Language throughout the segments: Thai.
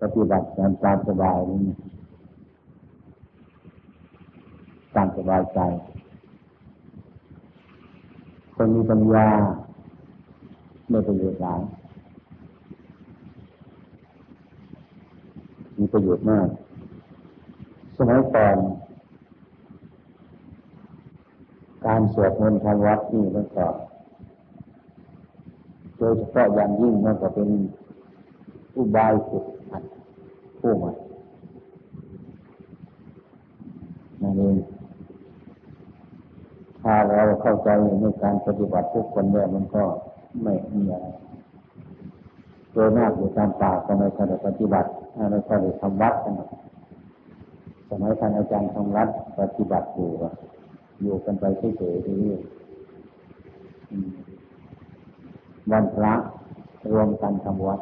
ปฏิบัติการตามสบายนี่ตามสบายใจคนมีปัญญาไม่ประโยชน์หลายมีประโยชน์มาก สมัยก่อนการสวดมนต์ทางวัดนี่มันก็โดยเฉพาะอย่างยิ่งมันก็เป็นอุบายฝึกหัด ผู้ใหม่นั่นเองถ้าเราเข้าใจในการปฏิบัติทุกคนเนี่ยมันก็ไม่มีอะไรโดยมากอยู่ตามป่าก็ไม่ค่อยได้ปฏิบัติไม่ค่อยได้ทำวัดกันสมัยท่านอาจารย์ทำรัฐปฏิบัติอยู่อยู่กันไปเฉยๆทีนี้วันพระรวมกันทำวัด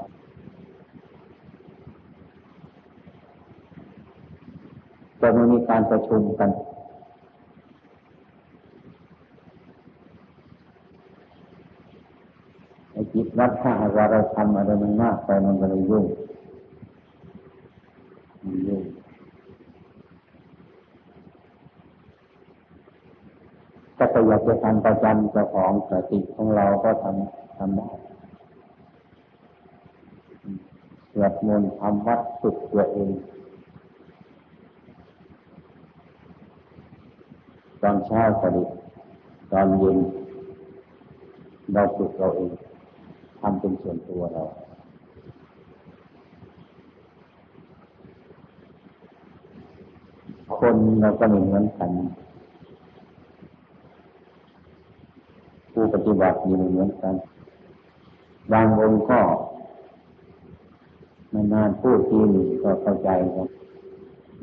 จะไม่มีการประชุมกัน ไอ้จิตวัดถ้าว่าเราทำอะไรมันมากไปมันก็เลยยุ่งมันยุ่งถ้าก็อยากจะทำประจำเจ้าของสติของเราก็ทำทำได้สวดมนต์ทำวัดสุดตัวเอง ตอนเช้าก็ดีตอนเย็นเราฝึกเราเองทำเป็นส่วนตัวเรา คนเราก็เหมือนกันผู้ปฏิบัติมีเหมือนกัน บางคนก็นานๆพูดทีนึงก็เข้าใจครับ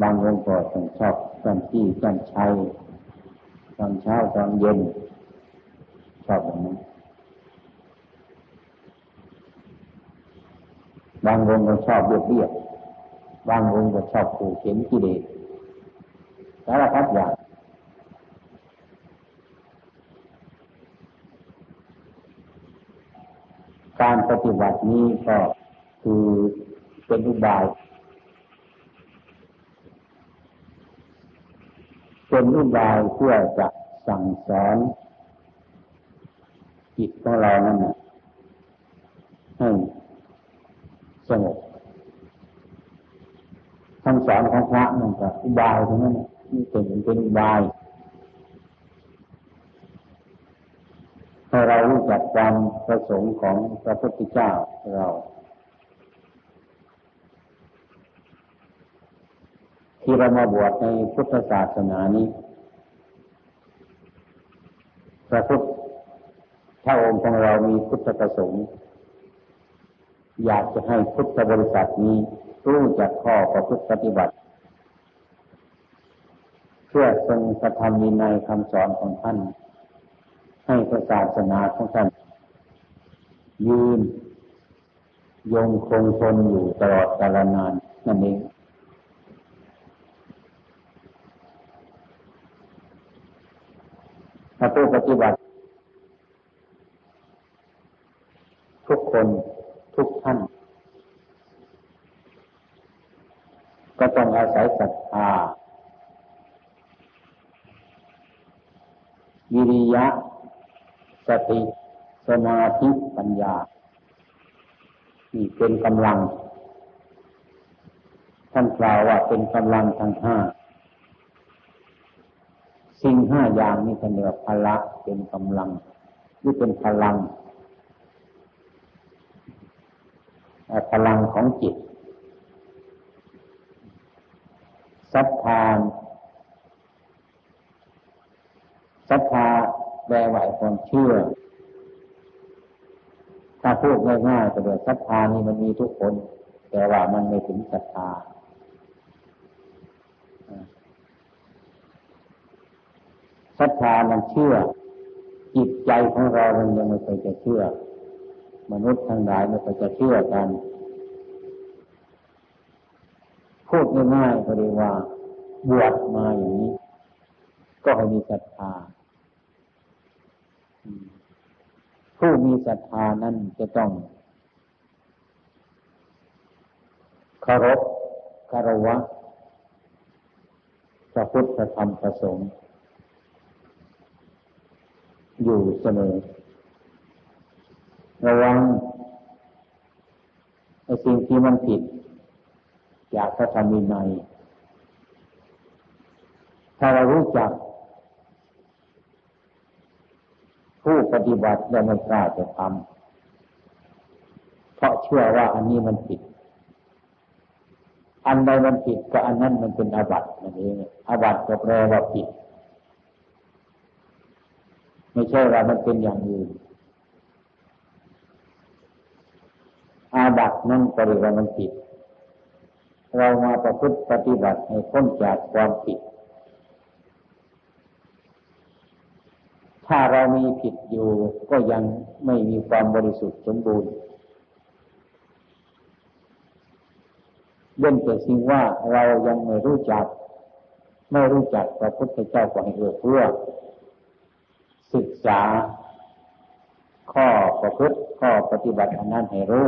บางคนก็ต้องชอบจันที่จันชัย ตอนเช้าตอนเย็นชอบแบบนั้นบางวงก็ชอบเบียดเบียดบางวงก็ชอบขู่เข็นกิเลสสารพัดอย่างการปฏิบัตินี้ก็คือเป็นอุบาย เป็นอุบายเพื่อจะสั่งสอนจิตของเรานั่นให้สงบคำสอนของพระนั่นก็อุบายทั้งนั้นนี่เป็นเป็นอุบายให้เรารู้จักความประสงค์ของพระพุทธเจ้าเรา ที่เรามาบวชในพุทธศาสนานี้พระพุทธาองค์ของเรามีพุทธประสงค์ อยากจะให้พุทธบริษัทนี้รู้จักข้อประพฤติปฏิบัติ เพื่อทรงกระทำวินัยคำสอนของท่าน ให้ศาสนาของท่าน ยืน ยงคงทนอยู่ตลอดกาลนานนั่นเอง ถ้าผู้ปฏิบัติ ทุกคนทุกท่าน ก็ต้องอาศัยศรัทธาวิริยะ สติ สมาธิปัญญานี่เป็นกำลัง ท่านกล่าวว่าเป็นกำลังทั้งห้า ห้าอย่างนี้เสนอพละเป็นกำลังหรือเป็นพลังพลังของจิตศรัทธาศรัทธาแปลว่าความเชื่อ ถ้าพูดง่ายๆก็เดี๋ยวศรัทธานี่มันมีทุกคน แต่ว่ามันไม่ถึงศรัทธา ศรัทธามันเชื่อ จิตใจของเรามันยังไม่เคยจะเชื่อ มนุษย์ทั้งหลายไม่เคยจะเชื่อกัน พูดง่ายๆก็เรียกว่า บวชมาอย่างนี้ ก็ให้มีศรัทธาผู้มีศรัทธานั้นจะต้องคารพคารวะพระพุทธธรรมประสงค์ อยู่เสมอ ระวังไอ้สิ่งที่มันผิดอยากพระธรรมวินัยถ้าเรารู้จัก ผู้ปฏิบัติแล้วไม่กล้าจะทำเพราะเชื่อว่าอันนี้มันผิด อันใดมันผิดก็อันนั้นมันเป็นอาบัตินั่นเองอาบัติก็แปลว่าผิด ไม่ใช่ว่ามันเป็นอย่างอื่นอาบัตินั่นก็เรียกว่ามันผิด เรามาประพฤติปฏิบัติให้พ้นจากความผิด ถ้าเรามีผิดอยู่ก็ยังไม่มีความบริสุทธิ์สมบูรณ์เล่นแต่สิ่งว่าเรายังไม่รู้จัก ไม่รู้จักพระพุทธเจ้าก็ให้เอื้อเพื่อ ศึกษา ข้อประพฤติข้อปฏิบัติอันนั้นให้รู้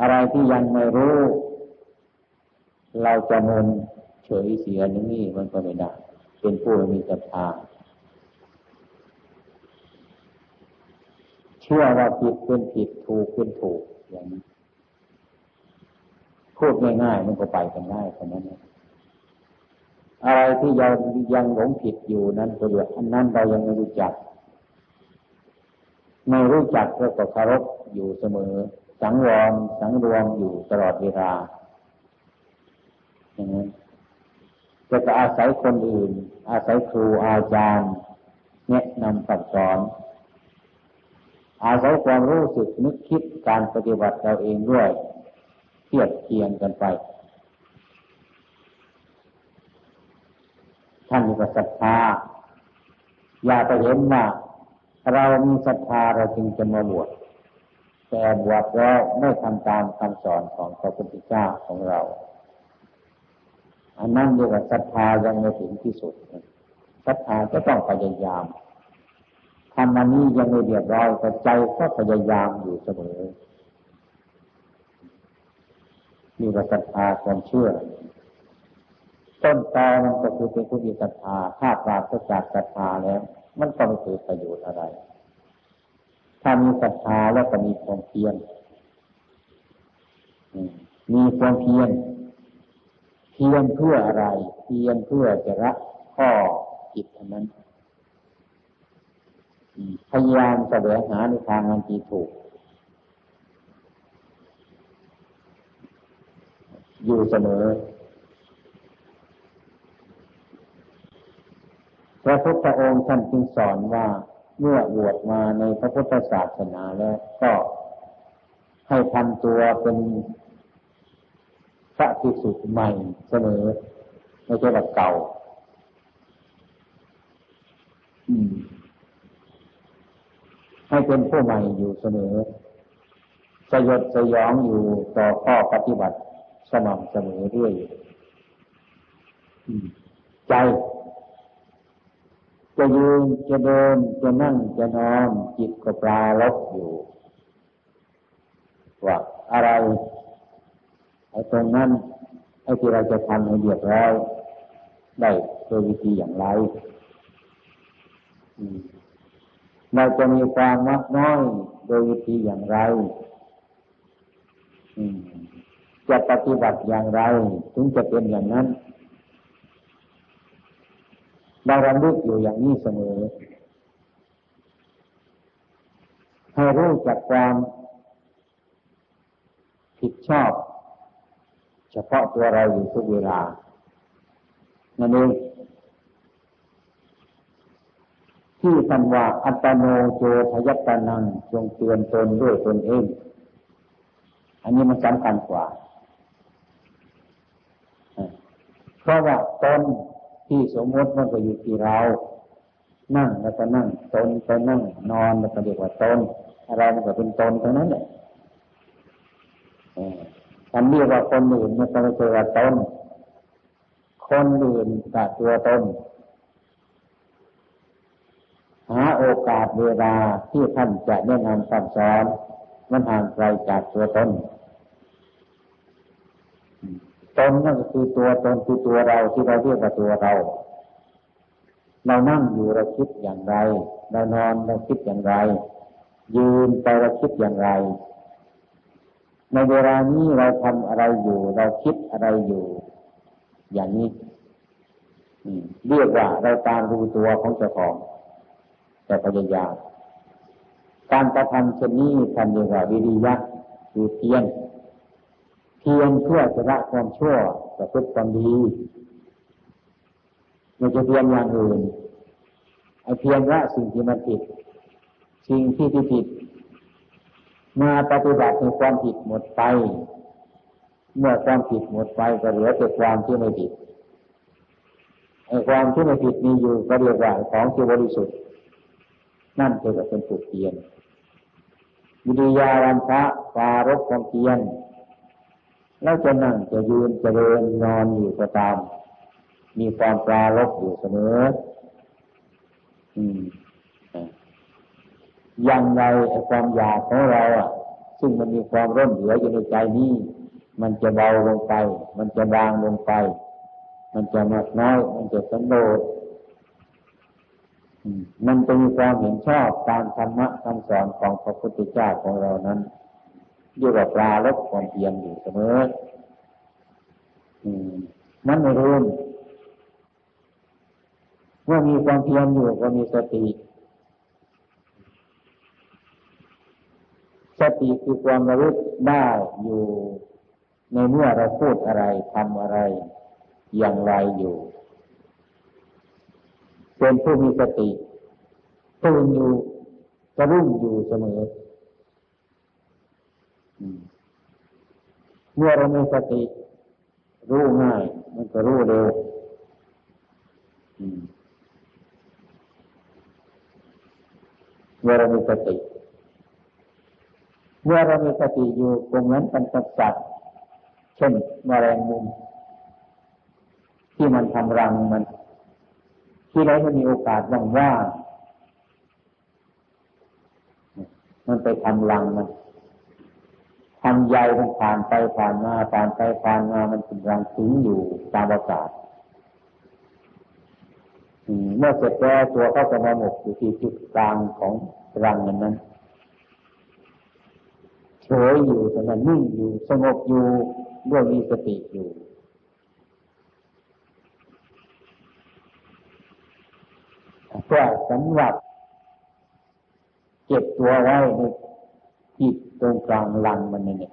อะไรที่ยังไม่รู้ เราจะมนเฉยเสียนี่มันก็ไม่ได้เป็นผู้มีศรัทธาเชื่อว่าผิดเป็นผิดถูกเป็นถูกอย่างนี้พูดง่ายๆมันก็ไปกันได้แค่นั้นอ อะไรที่ยังยังหลงผิดอยู่นั้นก็เรียกอันนั้นเรายังไม่รู้จัก ไม่รู้จักก็เคารพอยู่เสมอ สังวรสังรวมอยู่ตลอดเวลาอย่างนั้นจะจะอาศัยคนอื่น อาศัยครูอาจารย์แนะนำสั่งสอน อาศัยความรู้สึกนึกคิดการปฏิบัติเราเองด้วยเทียบเคียงกันไป ท่านมีศรัทธาอย่าไปเห็นว่าเรามีศรัทธาเราจึงจะมาบวชแต่บวชแล้วไม่ทำตามคำสอนของพระพุทธเจ้าของเรา อันนั้นเรียกว่าศรัทธายังไม่ถึงที่สุดศรัทธาก็ต้องพยายามทำอันนี้ยังไม่เรียบร้อยแต่ใจก็พยายามอยู่เสมอมีว่าศรัทธาความเชื่อ ต้นตอมันก็คือเป็นผู้มีศรัทธาถ้าปราศจากศรัทธาแล้ว มันก็ไม่เกิดประโยชน์อะไร ถ้ามีศรัทธาแล้วก็มีความเพียรมีความเพียรเพียรเพื่ออะไร เพียรเพื่อจะละข้อจิตอันนั้นพยายามแสวงหาในทางอันที่ถูก อยู่เสมอ พระพุทธองค์ท่านจึงสอนว่าเมื่อบวชมาในพระพุทธศาสนาแล้วก็ให้ทำตัวเป็นพระภิกษุใหม่เสมอไม่ใช่แบบเก่าให้เป็นผู้ใหม่อยู่เสมอสยดสยองอยู่ต่อข้อปฏิบัติสม่ำเสมอด้วยใจ จะยืนจะเดินจะนั่งจะนอนจิตก็ปลาลบอยู่ว่าอะไรไอ้ตรงนั้นไอ้ที่เราจะทำให้เรียบร้อยได้โดยวิธีอย่างไรเราจะมีความมักน้อยโดยวิธีอย่างไรจะปฏิบัติอย่างไร ถึงจะเป็นอย่างนั้น เรารำลึกอยู่อย่างนี้เสมอ ให้รู้จักความผิดชอบ เฉพาะตัวเราอยู่ทุกเวลา นั่นเองที่ท่านว่าอัตโนโจทยัตนังจงเตือนตนด้วยตนเอง อันนี้มันสำคัญกว่า เพราะว่าตน ที่สมมติมันก็อยู่ที่เรา นั่งแล้วก็นั่งตนก็นั่ง นอนแล้วก็เรียกว่าตนอะไรมันก็เป็นตนเท่านั้นแหละอันเรียกว่าคนอื่นมันก็ไม่ใช่ว่าตนคนอื่นกับตัวตนหาโอกาสเวลาที่ท่านจะแนะนำสั่งสอนมันห่างไกลจากตัวตน ตนนั่นก็คือตัวตนคือตัวเราที่เราเรียกว่าตัวเราเรานั่งอยู่เราคิดอย่างไร เรานอนเราคิดอย่างไร ยืนไปเราคิดอย่างไร ในเวลานี้เราทำอะไรอยู่ เราคิดอะไรอยู่ อย่างนี้เรียกว่าเราตามรู้ตัวของเจ้าของ แต่พยายามการกระทำเช่นนี้ทำเรียกว่าวิริยะคือเพียร เพียรเพื่อจะละความชั่วจะพฤติความดีไม่จะเพียรอย่างอื่นไอเพียรละสิ่งที่มันผิด สิ่งที่ที่ผิด มาปฏิบัติในความผิดหมดไป เมื่อความผิดหมดไปก็เหลือแต่ความที่ไม่ผิดไอความที่ไม่ผิดมีอยู่ก็เรียกว่าของที่บริสุทธิ์ นั่นคือเป็นสุดเพียรวิริยาวันพระปารบความเพียร แล้วจะนั่งจะยืนจะเดินนอนอยู่ก็ตาม มีความปราลบอยู่เสมออยังไงไอ้ความอยากของเราอะ ซึ่งมันมีความร่มเหลืออยู่ในใจนี้มันจะเบาลงไป มันจะบางลงไป มันจะมากน้อย มันจะสันโดษมันจะมีความเห็นชอบตามธรรมะคำสอนของพระพุทธเจ้าของเรานั้น อยู่กับปลาลบความเพียรอยู่เสมอมันไม่รู้เมื่อมีความเพียรอยู่ก็มีสติ สติคือความระลึกได้อยู่ในเมื่อเราพูดอะไรทำอะไร อย่างไรอยู่ เป็นผู้มีสติตื่นอยู่กระรุ่งอยู่เสมอ เมื่อเรามีสติ รู้ง่าย มันก็รู้เร็วเมื่อเรามีสติ เมื่อเรามีสติอยู่ตรงนั้นเป็นสัตว์เช่นมแมลงมุม ที่มันทำรังมัน ที่ไหนมันมีโอกาสว่างๆมันไปทำรังมัน ทำใยมันผ่านไปผ่านมาผ่านไปผ่านมามันเป็นรังถึงอยู่ตามอากาศเมื่อเสร็จแล้วตัวก็จะมาหมกอยู่ที่จุดกลางของรังนั้นนั้นเฉยอยู่แต่มันนิ่งอยู่สงบอยู่ด้วยมีสติอยู่เพื่อสำหรับเก็บตัวไว้ในจิต ตรงกลางลังมันเนี่ย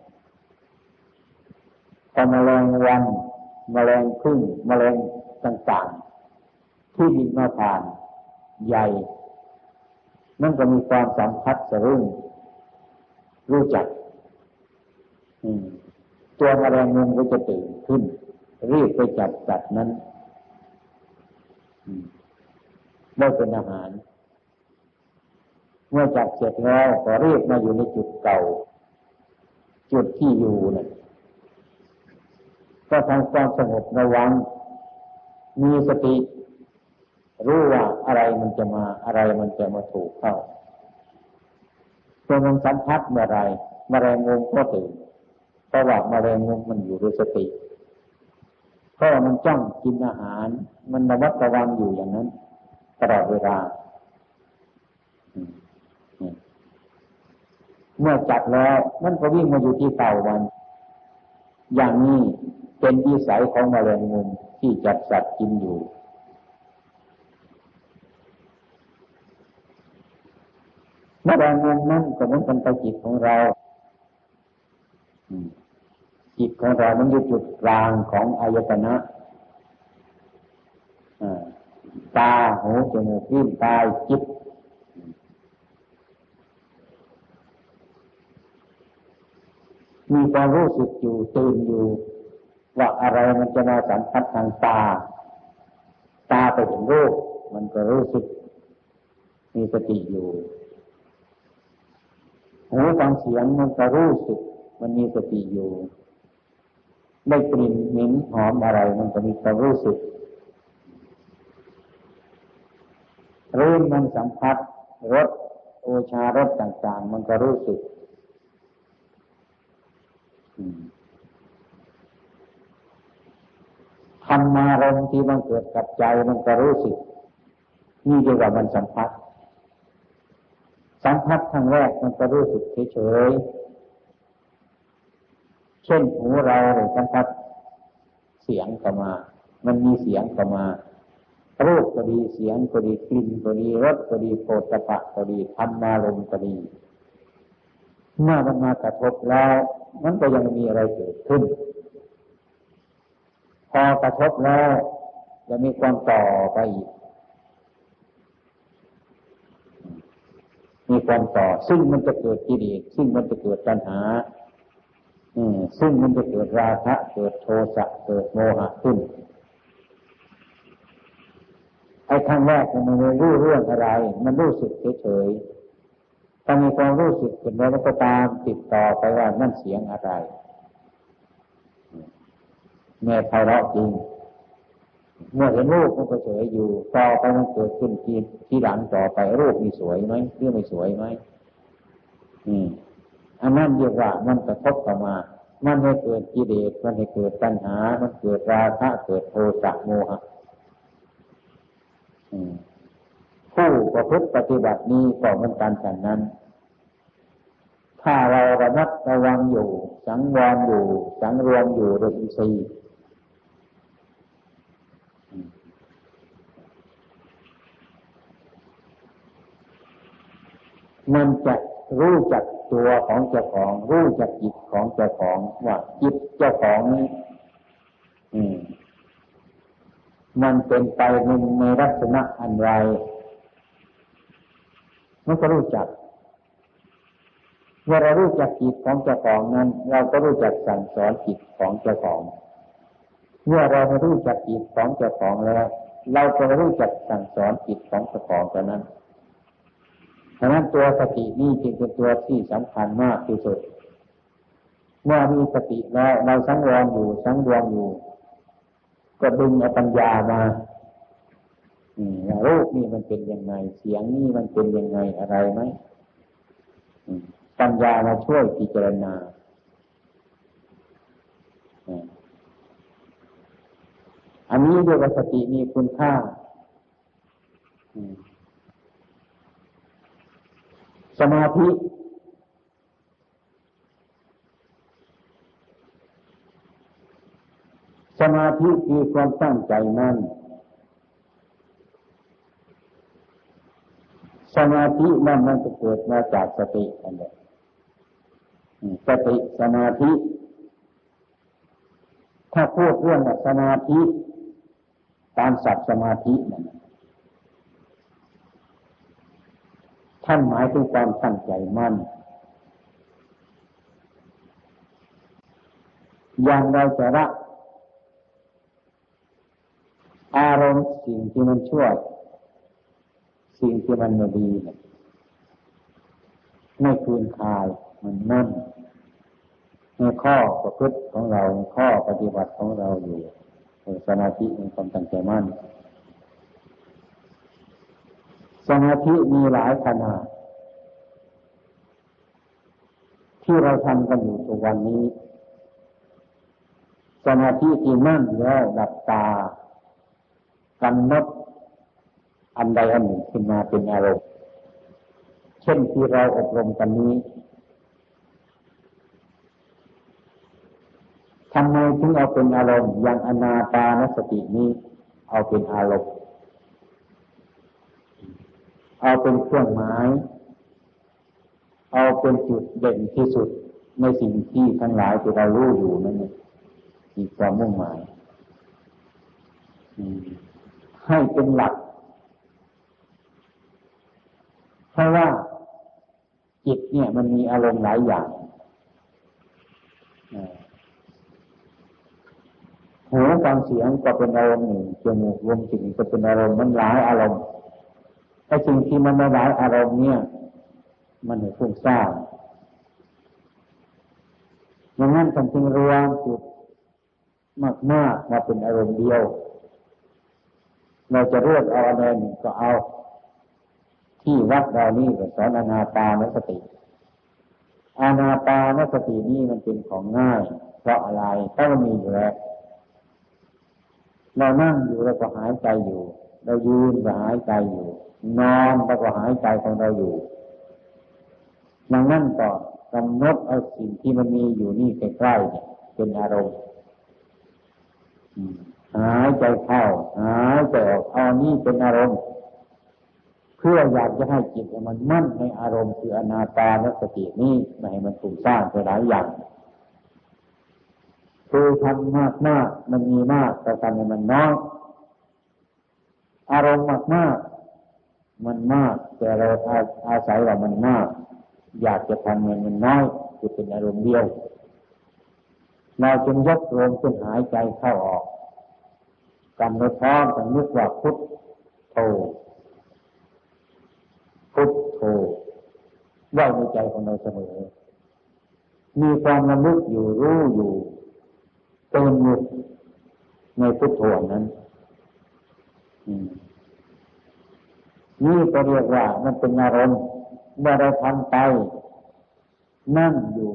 พอมแมลงวันมแมลงพึ่งมแมลงต่างๆ ที่บินมาผ่านใหญ่นั่นก็มีความสัมพัทธ์สรุ่งรู้จักตัวมแมลงมุมก็จะตื่นขึ้น รีบไปจับสัตว์นั้นเมื่อเป็นอาหาร เมื่อจับเสร็จแล้วก็เรีบมาอยู่ในจุดเก่า จุดที่อยู่เนี่ยก็ทำความสงบระวัง มีสติ รู้ว่าอะไรมันจะมาอะไรมันจะมาถูกเข้าตัวมันสัมผัสเมื่อไรมแมลงงงก็ตื่นเพราะว่ามแมลงงงมันอยู่ด้วยสติเพราะมันจ้องกินอาหาร มันระมัดระวังอยู่อย่างนั้นตลอดเวลา เมื่อจับแล้วมันก็วิ่งมาอยู่ที่เต่ามัน อย่างนี้เป็นวิสัยของมแมลงมุมที่จับสัตว์กินอยู่ มแมลงมุมนั่นก็เหมือนกันกับจิตของเราจิตของเรา มันอยู่จุดกลางของอายตนะตา หู จมูกลิ้นกายจิต มีความรู้สึกอยู่ตื่นอยู่ ว่าอะไรมันจะมาสัมผัสทางตา ตาไปเห็นรูปมันก็รู้สึก มีสติอยู่หูฟังเสียงมันก็รู้สึก มันมีสติอยู่ได้กลิ่นเหม็นหอมอะไรมันก็มีความรู้สึกรู้มันสัมผัสรสโอชารสต่าง ๆ มันก็รู้สึก ธรรมารมที่มันเกิดกับใจมันก็รู้สึก นี่เรียกว่ามันสัมผัส สัมผัสครั้งแรกมันก็รู้สึกเฉยๆเช่นหูเราเลยสัมผัสเสียงก็มา มันมีเสียงก็มารูปก็ดีเสียงก็ดีกลิ่นก็ดีรสก็ดีโผฏฐะก็ดีธรรมารมก็ดี เมื่อมันมากระทบแล้ว มันก็ยังมีอะไรเกิดขึ้น พอกระทบแล้วจะมีความต่อไปอีก มีความต่อ ซึ่งมันจะเกิดกิเลสซึ่งมันจะเกิดปัญหาซึ่งมันจะเกิดราคะ เกิดโทสะ เกิดโมหะขึ้น ไอ้ครั้งแรกมันไม่รู้เรื่องอะไร มันรู้สึกเฉยๆ ถ้ามีความรู้สึกเป็นแล้วก็ตามติดต่อไปว่านั่นเสียงอะไรแม่ไพเราะจริง เมื่อเห็นรูปมันก็เฉยอยู่ ต่อไปมันเกิดขึ้นทีทีหลังต่อไปรูปมีสวยไหมหรือไม่สวยไหมอืมอันนั้นเรียกว่ามันกระทบเข้ามา มันให้เกิดกิเลส มันให้เกิดปัญหา มันเกิดราคะ เกิดโทสะโมหะ ผู้ประพฤติปฏิบัตินี้ก็เหมือนกันฉันนั้น ถ้าเราระมัดระวังอยู่ สังวรอยู่ สังรวมอยู่โดยอินทรีย์มันจะรู้จักตัวของเจ้าของ รู้จักจิตของเจ้าของว่าจิตเจ้าของนี้มันเป็นไปในในลักษณะอันไร มันก็รู้จักเมื่อเรารู้จักจิตของเจ้าของนั้น เราก็รู้จักสั่งสอนจิตของเจ้าของเมื่อเรารู้จักจิตของเจ้าของแล้ว เราก็รู้จักสั่งสอนจิตของเจ้าของกันนั้นฉะนั้นตัวสตินี่จึงเป็นตัวที่สำคัญมากที่สุด เมื่อมีสติแล้วเราสังวรอยู่สังรวมอยู่ ก็ดึงเอาปัญญามา รูปนี่มันเป็นยังไง เสียงนี่มันเป็นยังไงอะไรไหมปัญญามาช่วยพิจารณาอันนี้เรียกว่าสติมีคุณค่าสมาธิสมาธิคือความตั้งใจมั่น สมาธินั่นมันจะเกิดมาจากสติอันนี้สติสมาธิ ถ้าพูดเรื่องสมาธิตามศัพท์สมาธินั่นท่านหมายถึงความตั้งใจมั่น อย่างเราจะรักอารมณ์สิ่งที่มันชั่ว สิ่งที่มันไม่ดีเนี่ยไม่คืนคายมันนั่นในข้อประพฤติของเราในข้อปฏิบัติของเราอยู่สมาธิมีความตั้งใจมั่นสมาธิมีหลายขนาดที่เราทำกันอยู่ทุกวันนี้ สมาธิที่มั่นแล้วดับตากำหนด อันใดอันหนึ่งขึ้นมาเป็นอารมณ์เช่นที่เราอบรมกันนี้ทำไมถึงเอาเป็นอารมณ์อย่างอนาปานสตินี้ เอาเป็นอารมณ์เอาเป็นเครื่องหมาย เอาเป็นจุดเด่นที่สุดในสิ่งที่ทั้งหลายที่เรารู้อยู่นั่นเองมีความมุ่งหมายให้เป็นหลัก เพ ราะว่าจิตเนี่ยมันมีอารมณ์หลายอย่างหูฟังเสียงก็เป็นอารมณ์หนึ่งจมูกลมสิ่งก็เป็นอารมณ์มันหลายอารมณ์ไอ้สิ่งที่มันไม่หลายอารมณ์เนี่ย มันเหนฟุ้งซ่านอย่างนั้นท่านจึงรวมจุดมากๆมาเป็นอารมณ์เดียว เราจะเลือกเอาอะไรหนึ่งก็เอา ที่วัดเรานี่สอนอนาตานสติ อาณาปานสตินี่มันเป็นของง่าย เพราะอะไรถ้ามันมีอยู่แล้วเรานั่งอยู่เราก็หายใจอยู่ เรายืนก็หายใจอยู่ นอนเราก็หายใจของเราอยู่ดังนั้นก็กำหนดเอาสิ่งที่มันมีอยู่นี่ใกล้ๆเป็นอารมณ์หายใจเข้าหายใจออกเอานี่เป็นอารมณ์ เพื่ออยากจะให้จิตมันมั่นในอารมณ์คืออนาตานสตินี้ไม่ให้มันถูกสร้างไปหลายอย่างคือทำมากมากมันมีมากแต่ทำให้มันน้อยอารมณ์มากมากมันมาก แต่เราอาอาศัยว่ามันมาก อยากจะทำมันมันน้อยคือเป็นอารมณ์เดียวเราจึงยกลมขึ้นหายใจเข้าออกกำหนดพร้อมกันนึกว่าพุทโธ พุทโธไว้ในใจของเราเสมอ มีความระลึกอยู่รู้อยู่เป็นอยู่ในพุทโธนั้นนี่ก็เรียกว่ามันเป็นอารมณ์เมื่อเราทำไป นั่งอยู่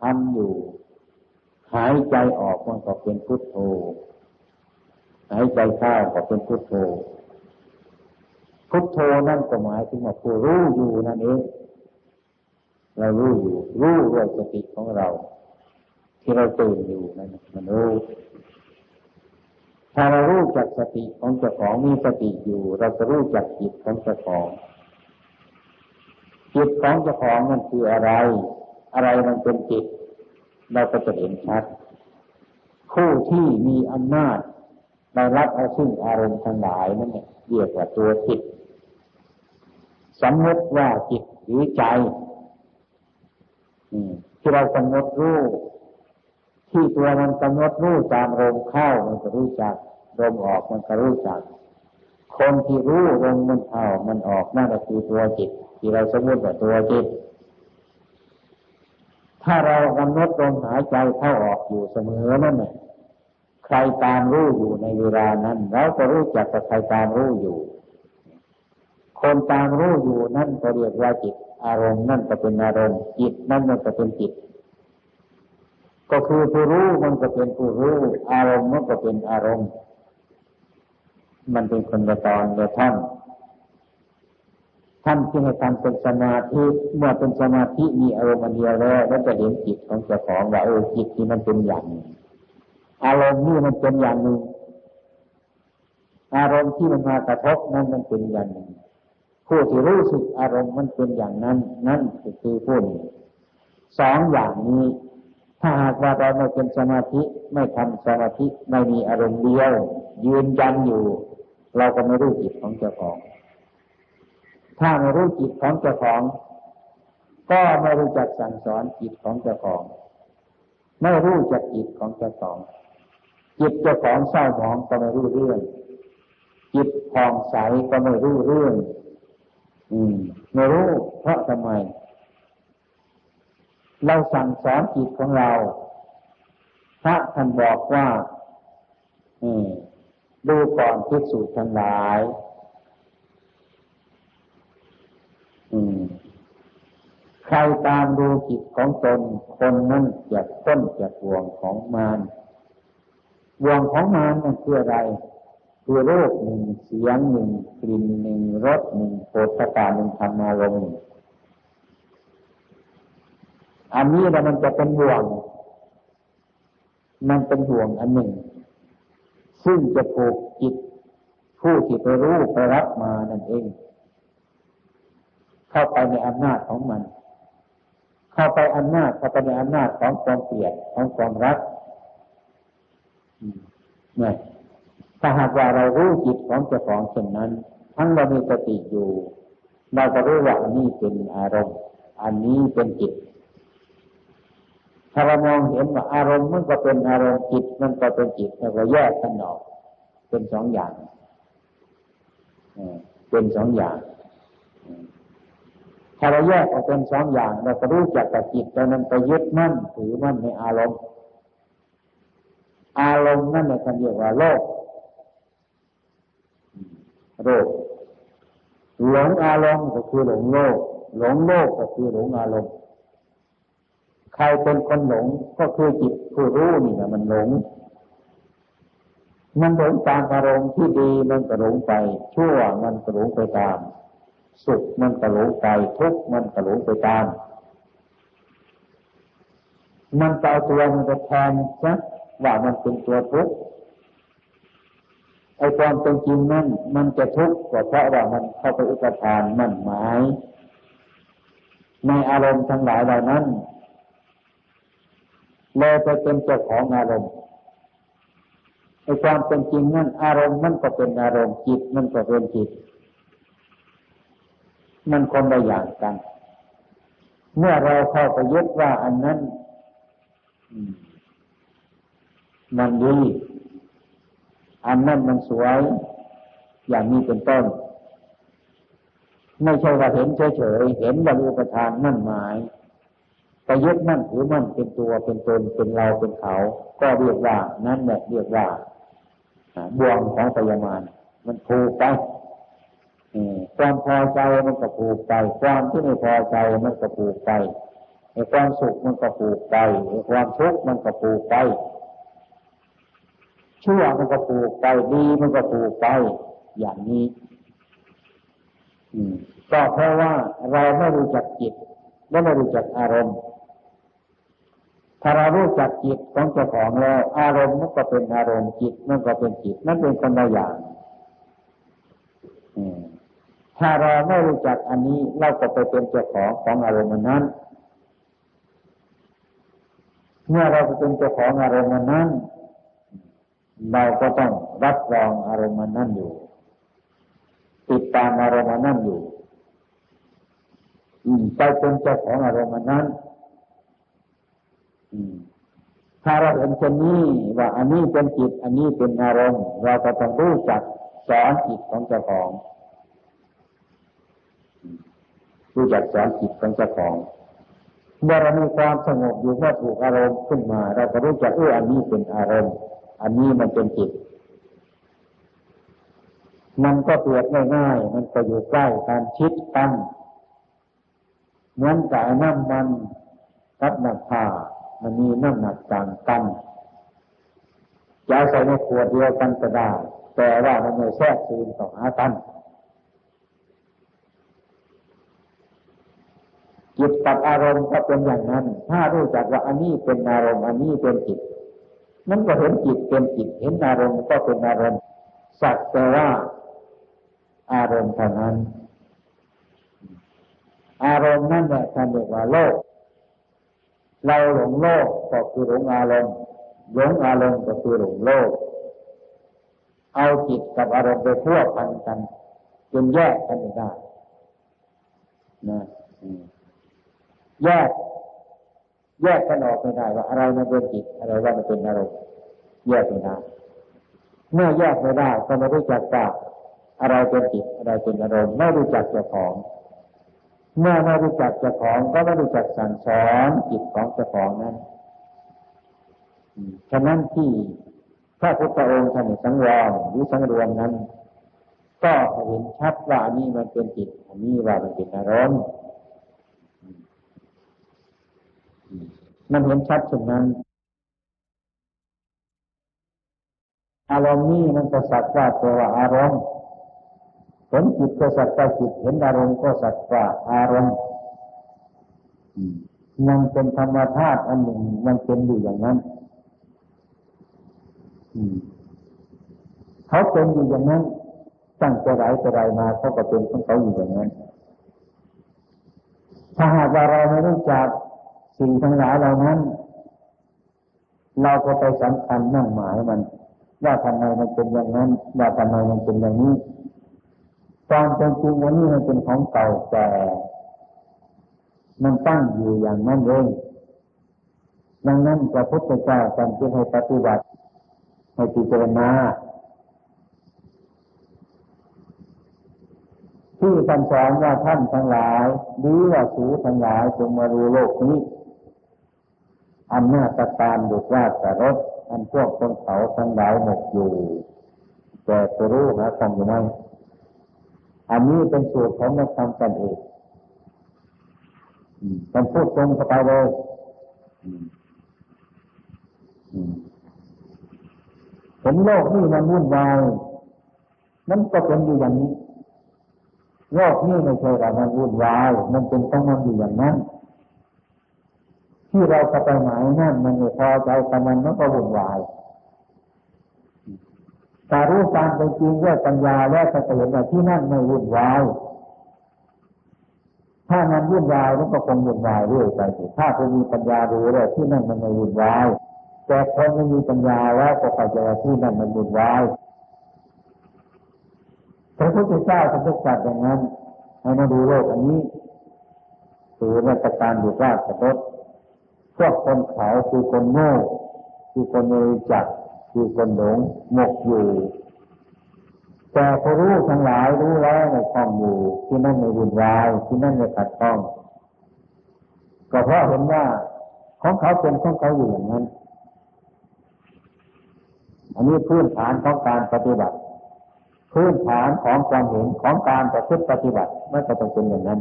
ทำอยู่ หายใจออกมันก็เป็นพุทโธหายใจเข้าก็เป็นพุทโธ พุทโธนั่นก็หมายถึงว่าผู้รู้อยู่นั่นเองเรารู้อยู่ รู้ด้วยสติของเรา ที่เราตื่นอยู่นั่นมันรู้ถ้าเรารู้จักสติของเจ้าของมีสติอยู่ เราจะรู้จักจิตของเจ้าของจิตของเจ้าของนั่นคืออะไร อะไรมันเป็นจิต เราก็จะเห็นชัดผู้ที่มีอำนาจเรารับเอาซึ่งอารมณ์ทั้งหลายนั่นเนี่ยเรียกว่าตัวจิต สมมติว่าจิตหรือใจที่เรากำหนดรู้ที่ตัวมันกำหนดรู้ตามลมเข้ามันก็รู้จักลมออกมันก็รู้จัก คนที่รู้ลมมันเข้ามันออกนั่นคือตัวจิต ที่เราสมมติว่าตัวจิต ถ้าเรากำหนดลมหายใจเข้าออกอยู่เสมอนั่นแหละใครตามรู้อยู่ในเวลานั้นเราก็รู้จักกับใครตามรู้อยู่ คนตามรู้อยู่นั่นก็เรียกว่าจิต อารมณ์นั่นก็เป็นอารมณ์จิตนั่นมันก็เป็นจิต ก็คือผู้รู้มันก็เป็นผู้รู้ อารมณ์มันก็เป็นอารมณ์ มันเป็นคนละตอนละท่านท่านที่ให้ทำเป็นสมาธิเมื่อเป็นสมาธิมีอารมณ์เดียวแล้วแล้วจะเห็นจิตของเจ้าของว่าเออจิตที่มันเป็นอย่างนี้อารมณ์นี่มันเป็นอย่างหนึ่งอารมณ์ที่มันมากระทบนั้นมันเป็นอย่างหนึ่ง ผู้ที่รู้สึกอารมณ์มันเป็นอย่างนั้น นั่นคือผู้นี้สองอย่างนี้ ถ้าหากว่าเราไม่เป็นสมาธิไม่ทำสมาธิไม่มีอารมณ์เดียว ยืนยันอยู่ เราก็ไม่รู้จิตของเจ้าของ ถ้าไม่รู้จิตของเจ้าของ ก็ไม่รู้จักสั่งสอนจิตของเจ้าของ ไม่รู้จักจิตของเจ้าของ จิตเจ้าของเศร้าหมองก็ไม่รู้เรื่อง จิตผ่องใสก็ไม่รู้เรื่อง อืมไม่รู้เพราะทำไม เราสั่งสอนจิตของเรา พระท่านบอกว่า อืมดูก่อนพิสูจน์ทั้งหลาย อืมใครตามดูจิตของตน คนนั้นจะต้นจะห่วงของมารวงของมันมันคืออะไร คือโรคหนึ่งเสียงหนึ่งกลิ่นหนึ่งรสหนึ่งโผฏฐาหนึ่งธรรมารมณ์อันนี้แล้วมันจะเป็นห่วง มันเป็นห่วงอันหนึ่ง ซึ่งจะผูกจิตผู้ที่ไปรู้ไปรับมานั่นเอง เข้าไปในอำนาจของมัน เข้าไปอำนาจเข้าไปในอำนาจของความเกลียดของความรักเนี่ย ถ้าหากว่าเรารู้จิตของเจ้าของเช่นนั้น ทั้งเรามีสติอยู่ เราก็รู้ว่าอันนี้เป็นอารมณ์ อันนี้เป็นจิต ถ้าเรามองเห็นว่าอารมณ์มันก็เป็นอารมณ์จิตมันก็เป็นจิตเราก็แยกกันออกเป็นสองอย่างเป็นสองอย่าง ถ้าเราแยกออกเป็นสองอย่างเราก็รู้จักกับจิตแต่นั้นไปยึดมั่นถือมั่นในอารมณ์ อารมณ์นั่นแหละท่านเรียกว่าโลก โลกหลงอารมณ์ก็คือหลงโลก หลงโลกก็คือหลงอารมณ์ใครเป็นคนหลงก็คือจิตผู้รู้นี่นะมันหลง มันหลงตามอารมณ์ที่ดีมันก็หลงไป ชั่วมันก็หลงไปตาม สุขมันก็หลงไปทุกข์มันก็หลงไปตาม มันเอาตัวมันจะแทนนะว่ามันเป็นตัวทุกข์ ไอ้ความเป็นจริงนั่นมันจะทุกข์ก็เพราะว่ามันเข้าไปอุปทานมั่นหมายในอารมณ์ทั้งหลายเหล่านั้นเลยไปเป็นเจ้าของอารมณ์ไอ้ความเป็นจริงนั่นอารมณ์มันก็เป็นอารมณ์จิตมันก็เป็นจิต มันคนละอย่างกัน เมื่อเราเข้าไปยึดว่าอันนั้น มันดี อันนั้นมันสวย อย่างนี้เป็นต้น ไม่ใช่ว่าเห็นเฉยๆเห็นว่าอุปทานนั่นหมายไปยึดมั่นถือมั่นเป็นตัวเป็นตนเป็นเราเป็นเขา ก็เรียกว่านั่นแหละเรียกว่าบ่วงของปยมานมันผูกไปความพอใจมันก็ผูกไป ความที่ไม่พอใจมันก็ผูกไปความสุขมันก็ผูกไป ความทุกข์มันก็ผูกไป ชั่วมันก็ผูกไปดีมันก็ผูกไป อย่างนี้ก็เพราะว่าเราไม่รู้จักจิตและไม่รู้จักอารมณ์ ถ้าเรารู้จักจิตของเจ้าของแล้วอารมณ์มันก็เป็นอารมณ์จิตมันก็เป็นจิตนั่นเป็นคนละอย่างถ้าเราไม่รู้จักอันนี้เราก็ไปเป็นเจ้าของของอารมณ์นั้น เมื่อเราเป็นเจ้าของอารมณ์นั้น เราก็ต้องรับรองอารมณ์นั้นอยู่ ติดตามอารมณ์นั้นอยู่ไปเป็นเจ้าของอารมณ์นั้นถ้าเราเห็นเช่นนี้ว่าอันนี้เป็นจิต อันนี้เป็นอารมณ์เราก็ต้องรู้จักสอนจิตของเจ้าของรู้จักสอนจิตของเจ้าของเมื่อเรามีความสงบอยู่เมื่อถูกอารมณ์ขึ้นมา เราก็รู้จักว่าอันนี้เป็นอารมณ์ อันนี้มันเป็นจิต มันก็เปรียบง่ายๆมันก็อยู่ใกล้การชิดกันเหมือนกับน้ำมันกับน้ำผ้ามันมีน้ำหนักต่างกันจะใส่ในขวดเดียวกันก็ได้ แต่ว่ามันไม่แทรกซึมต่อหากันจิตกับอารมณ์ก็เป็นอย่างนั้น ถ้ารู้จักว่าอันนี้เป็นอารมณ์อันนี้เป็นจิต มันก็เห็นจิตเป็นจิตเห็นอารมณ์ก็เป็นอารมณ์สักแต่ว่าอารมณ์เท่านั้น อารมณ์นั่นแหละท่านเรียกว่าโลก เราหลงโลกก็คือหลงอารมณ์หลงอารมณ์ก็คือหลงโลก เอาจิตกับอารมณ์ไปทั่วพันกันจนแยกกันไม่ได้นะแยก แยกกันออกไม่ได้ว่าอะไรมันเป็นจิตอะไรว่ามันเป็นอารมณ์แยกไม่ได้เมื่อแยกไม่ได้ก็ไม่รู้จักว่าอะไรเป็นจิตอะไรเป็นอารมณ์ไม่รู้จักเจ้าของ เมื่อไม่รู้จักเจ้าของก็ไม่รู้จักสั่งสอนจิตของเจ้าของนั้นฉะนั้นที่พระพุทธองค์ท่านสังวรหรือสังรวมนั้น ก็เห็นชัดว่านนี้มันเป็นจิตอันนี้ว่ามันเป็นอารมณ์ มันเห็นชัดเช่นนั้น อารมณ์นี้มันก็สักว่าตัวอารมณ์เห็นจิตก็สักว่าจิตเห็นอารมณ์ก็สักว่าอารมณ์มันเป็นธรรมธาตุอันหนึ่งมันเป็นอยู่อย่างนั้นเขาเป็นอยู่อย่างนั้นตั้งแต่ไหนแต่ไรมาเขาก็เป็นของเขาอยู่อย่างนั้นถ้าหากว่าเราไม่รู้จัก สิ่งทั้งหลายเหล่านั้น เราก็ไปสำคัญนั่งหมายมัน ว่าทำไมมันเป็นอย่างนั้น ว่าทำไมมันเป็นอย่างนี้ตอนเป็นจริงวันนี้มันเป็นของเก่าแต่มันตั้งอยู่อย่างนั้นเองดังนั้นพระพุทธเจ้าสั่งให้ปฏิบัติให้พิจารณาที่ท่านสอนว่าท่านทั้งหลายหรือว่าสูทั้งหลายจงมารู้โลกนี้ อำนาจการบุกว่าสรสอันพวกคนเขาทั้งหลายหมกอยู่ แต่จะรู้นะทำอยู่ไหมอันนี้เป็นสูตรของนักธรรมกันเองมันพูดตรงเข้าไปเลยเห็นโลกนี่มันวุ่นวายนั่นก็เป็นอยู่อย่างนี้โลกนี้ไม่ใช่ว่ามันวุ่นวาย มันเป็นต้องมันอยู่อย่างนั้น ที่เราจะไปไหนนั่นมันไม่พอใจกับมันมันก็วุ่นวายแต่รู้ตามเป็นจริงด้วยปัญญาแล้วจะเห็นว่าที่นั่นไม่วุ่นวายถ้ามันวุ่นวายมันก็คงวุ่นวายเรื่อยไปถ้าคุณมีปัญญารู้แล้วที่นั่นมันไม่วุ่นวายแต่คนไม่มีปัญญาแล้วก็เข้าใจว่าที่นั่นมันวุ่นวายพระพุทธเจ้าท่านตรัสอย่างนั้นให้มาดูโลกอันนี้ถือราชการอยู่ราชรถ พวกคนเขาคือคนโง่คือคนไม่จักคือคนหลงหมกอยู่ แต่พอรู้ทั้งหลายรู้แล้วในข้องอยู่ ที่นั่นไม่วุ่นวายที่นั่นไม่ขัดข้อง ก็เพราะเห็นว่าของเขาเป็นของเขาอยู่อย่างนั้น อันนี้พื้นฐานของการปฏิบัติ พื้นฐานของความเห็นของการประพฤติปฏิบัติไม่ก็ต้องเป็นอย่างนั้น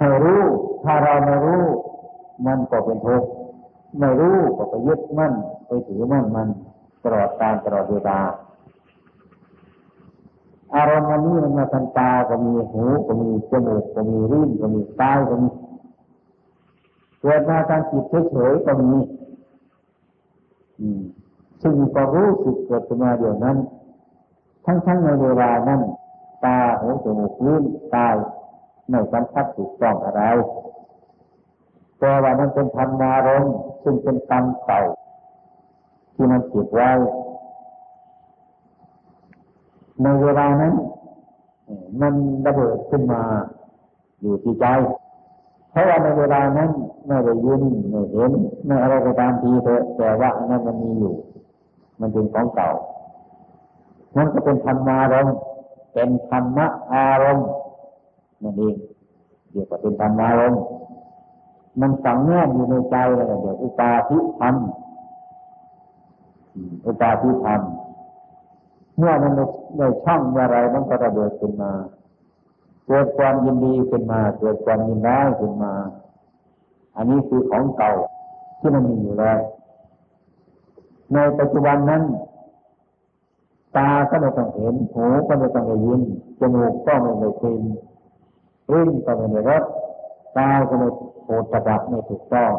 ให้รู้ ถ้าเราไม่รู้ มันก็เป็นทุกข์ไม่รู้ก็ไปยึดมั่นไปถือมั่นมันตลอดการตลอดเวลาอารมณ์นี้มันมาทางตาก็มีหูก็มีจมูกก็มีริ้นก็มีกายก็มีเกิดมาทางจิตเฉยๆก็มีซึ่งก็รู้สึกเกิดขึ้นมาเดี๋ยวนั้น ทั้งๆในเวลานั้น ตาหูจมูกลิ้นกาย ไม่สัมผัสถูกต้องอะไรแต่ว่ามันเป็นธรรมารมซึ่งเป็นกรรมเก่า ที่มันติดไว้ในเวลานั้นมันระเบิดขึ้นมาอยู่ที่ใจ เพราะว่าในเวลานั้นไม่ได้ยินไม่เห็นไม่อะไรก็ตามทีเถอะแต่ว่าอันนั้นมันมีอยู่ มันเป็นของเก่า มันก็เป็นธรรมารมณ์เป็นธรรมะอารมณ์ นั่นเองเดี๋ยวก็เป็นธรรมารมณ์มันฝังแน่อยู่ในใจเลยเดี๋ยวอุปาทิธรรมอุปาทิธรรมเมื่อมันในช่องอะไรมันก็ระเบิดขึ้นมาเกิดความยินดีขึ้นมาเกิดความยินร้ายขึ้นมา อันนี้คือของเก่าที่มันมีอยู่แล้วในปัจจุบันนั้น ตาก็ไม่ต้องเห็นหูก็ไม่ต้องได้ยินจมูกก็ไม่ได้กลิ่น ลิ้นก็ไม่ได้รสตาก็ไม่โผฏฐัพไม่ถูกต้อง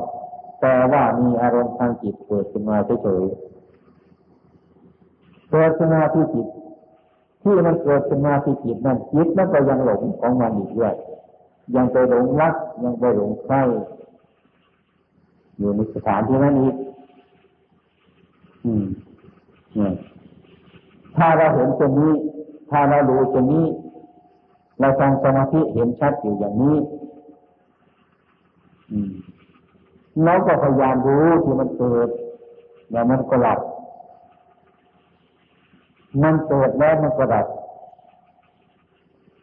แต่ว่ามีอารมณ์ทางจิตเกิดขึ้นมาเฉยๆเกิดขึ้นมาที่จิต ที่มันเกิดขึ้นมาที่จิตนั่นจิตมันก็ยังหลงของมันอีกด้วยยังไปหลงรักยังไปหลงใครอยู่ในสถานที่นั้นอีกอืมเนี่ยถ้าเราเห็นตรงนี้ ถ้าเรารู้ตรงนี้ เราทำสมาธิเห็นชัดอยู่อย่างนี้อืมเราก็พยายามรู้ที่มันเกิดแล้วมันก็หลับ มันเกิดแล้วมันก็ดับ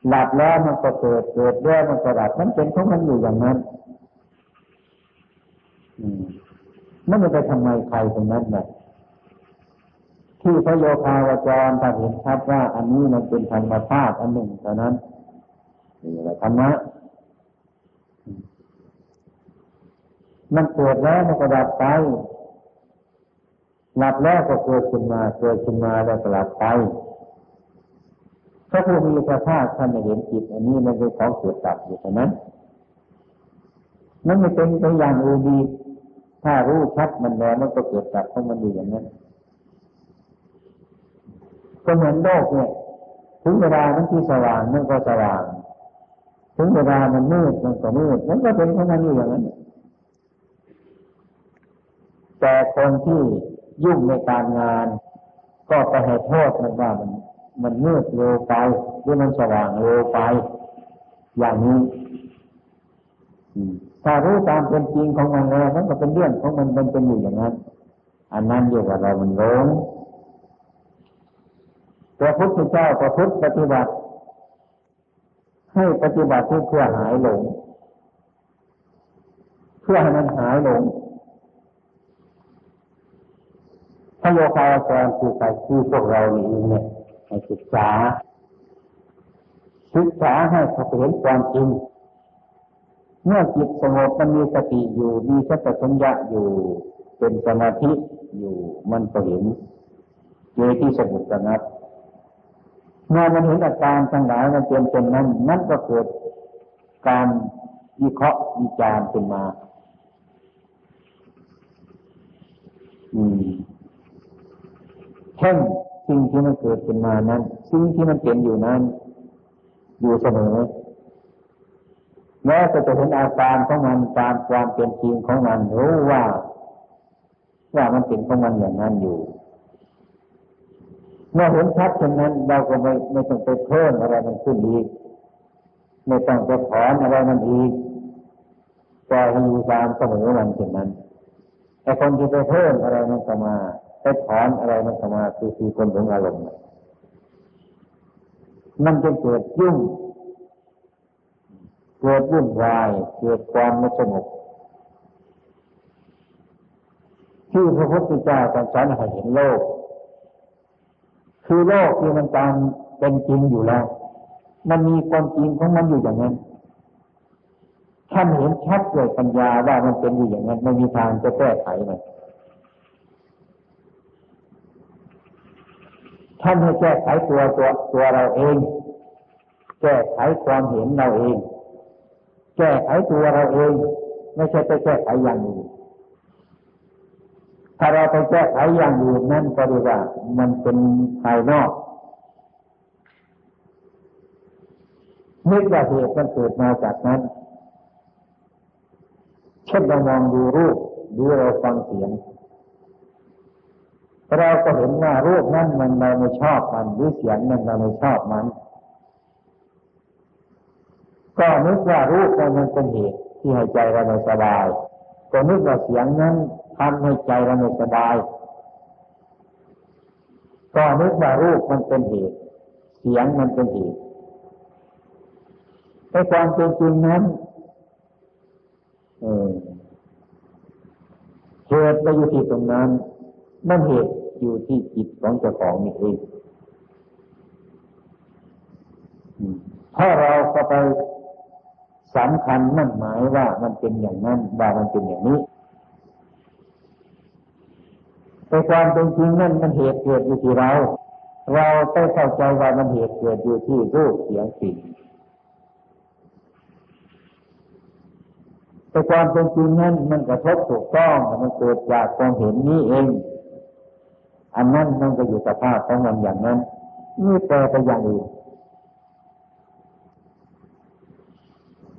หลับแล้วมันก็เกิด เกิดแล้วมันก็ดับ มันเป็นของมันอยู่อย่างนั้นมมันไม่ไปทำไมใครตรงนั้นแบบที่พระโยคาวจรถ้าเห็นชัดว่า อันนี้มันเป็นธรรมชาติอันหนึ่งเท่านั้น นี่แหละธรรมะมันเกิดแล้วมันก็ดับไปหลับแล้วก็เกิดขึ้นมาเกิดขึ้นมาแล้วก็หลับไปพระผู้มีพระภาคท่านเห็นจิตอันนี้มันเป็นของเกิดดับอยู่เท่านั้นนั่นไม่เป็นตัวอย่างอื่นดีถ้ารู้ชัดมันแล้วมันก็เกิดดับของมันอยู่อย่างนั้นก็เหมือนโลกเนี่ย ถึงเวลามันที่สว่างมันก็สว่าง ถึงเวลามันมืดมันก็มืดมันก็เป็นของมันอยู่อย่างนั้นแต่คนที่ยุ่งในการงาน ก็ไปให้โทษมันว่ามัน มันมืดเร็วไปหรือมันสว่างเร็วไป อย่างนี้ถ้ารู้ตามเป็นจริงของมันแล้วมันก็เป็นเรื่องของมันมันเป็นอยู่อย่างนั้น อันนั้นเรียกว่าเรามันหลงพระพุทธเจ้าประพฤติปฏิบัติ ให้ปฏิบัติเพื่อหายหลง เพื่อให้มันหายหลงพระโยคาวจรคือใครคือพวกเราเองเนี่ยให้ศึกษา ศึกษาให้เขาเห็นความจริง เมื่อจิตสงบมันมีสติอยู่ มีสัจสัญญาอยู่ เป็นสมาธิอยู่ มันก็เห็นเจที่สงบสงัด เมื่อมันเห็นอาการทั้งหลายมันเป็นเป็นนั้นนั่นก็เกิดการวิเคราะห์วิจารณ์ขึ้นมา อืมเช่นสิ่งที่มันเกิดขึ้นมานั้น สิ่งที่มันเป็นอยู่นั้น อยู่เสมอแม้จะจะเห็นอาการของมันตามความเป็นจริงของมันรู้ว่า ว่ามันเป็นของมันอย่างนั้นอยู่ เมื่อเห็นชัดเช่นนั้นเราก็ไม่ไม่ต้องไปเพิ่มอะไรมันขึ้นอีกไม่ต้องไปถอนอะไรมันอีกปล่อยให้อยู่ตามเสมอมันเช่นนั้นแต่คนที่ไปเพิ่มอะไรมันก็มาไปถอนอะไรมันก็มาคือคือคนของอารมณ์มันจะเกิดยุ่งเกิดวุ่นวายเกิดความไม่สงบที่พระพุทธเจ้าตรัสอนให้เห็นโลก คือโลกที่มันตามเป็นจริงอยู่แล้ว มันมีความจริงของมันอยู่อย่างนั้นท่านเห็นชัดเลยปัญญาว่ามันเป็นอยู่อย่างนั้นไม่มีทางจะแก้ไขมันท่านให้แก้ไขตัวตัวตัวเราเอง แก้ไขความเห็นเราเอง แก้ไขตัวเราเอง ไม่ใช่ไปแก้ไขอย่างอื่น ถ้าเราไปแก้ไขอย่างอื่นนั่นก็เรีว่า มันเป็นภายนอกนึกว่าเหตุมันเกิดมาจากนั้น เช่นเรามองดูรูปดูเราฟังเสียง เราก็เห็นว่ารูปนั้นมันเราไม่ชอบมันหรือเสียงนั้นเราไม่ชอบมัน ก็นึกว่ารูปมันเป็นเหตุที่ให้ใจเราไม่สบาย ก็นึกว่าเสียงนั้น ทำให้ใจเราไม่สบาย ก็นึกว่ารูปมันเป็นเหตุ เสียงมันเป็นเหตุแต่ความเป็นจริงนั้นเหตุไปอยู่ที่ตรงนั้นนั่นเหตุอยู่ที่จิตของเจ้าของนี่เองถ้าเราก็ไปสำคัญมั่นหมายว่ามันเป็นอย่างนั้นว่ามันเป็นอย่างนี้ แต่ความเป็นจริงนั่นมันเหตุเกิดอยู่ที่เรา เราต้องเข้าใจว่ามันเหตุเกิดอยู่ที่รูปเสียงกลิ่นแต่ความเป็นจริงนั้นมันกระทบถูกต้องมันเกิดจากความเห็นนี้เอง อันนั้นมันก็อยู่สภาพของมันอย่างนั้นนี่แปลไปอย่างอื่น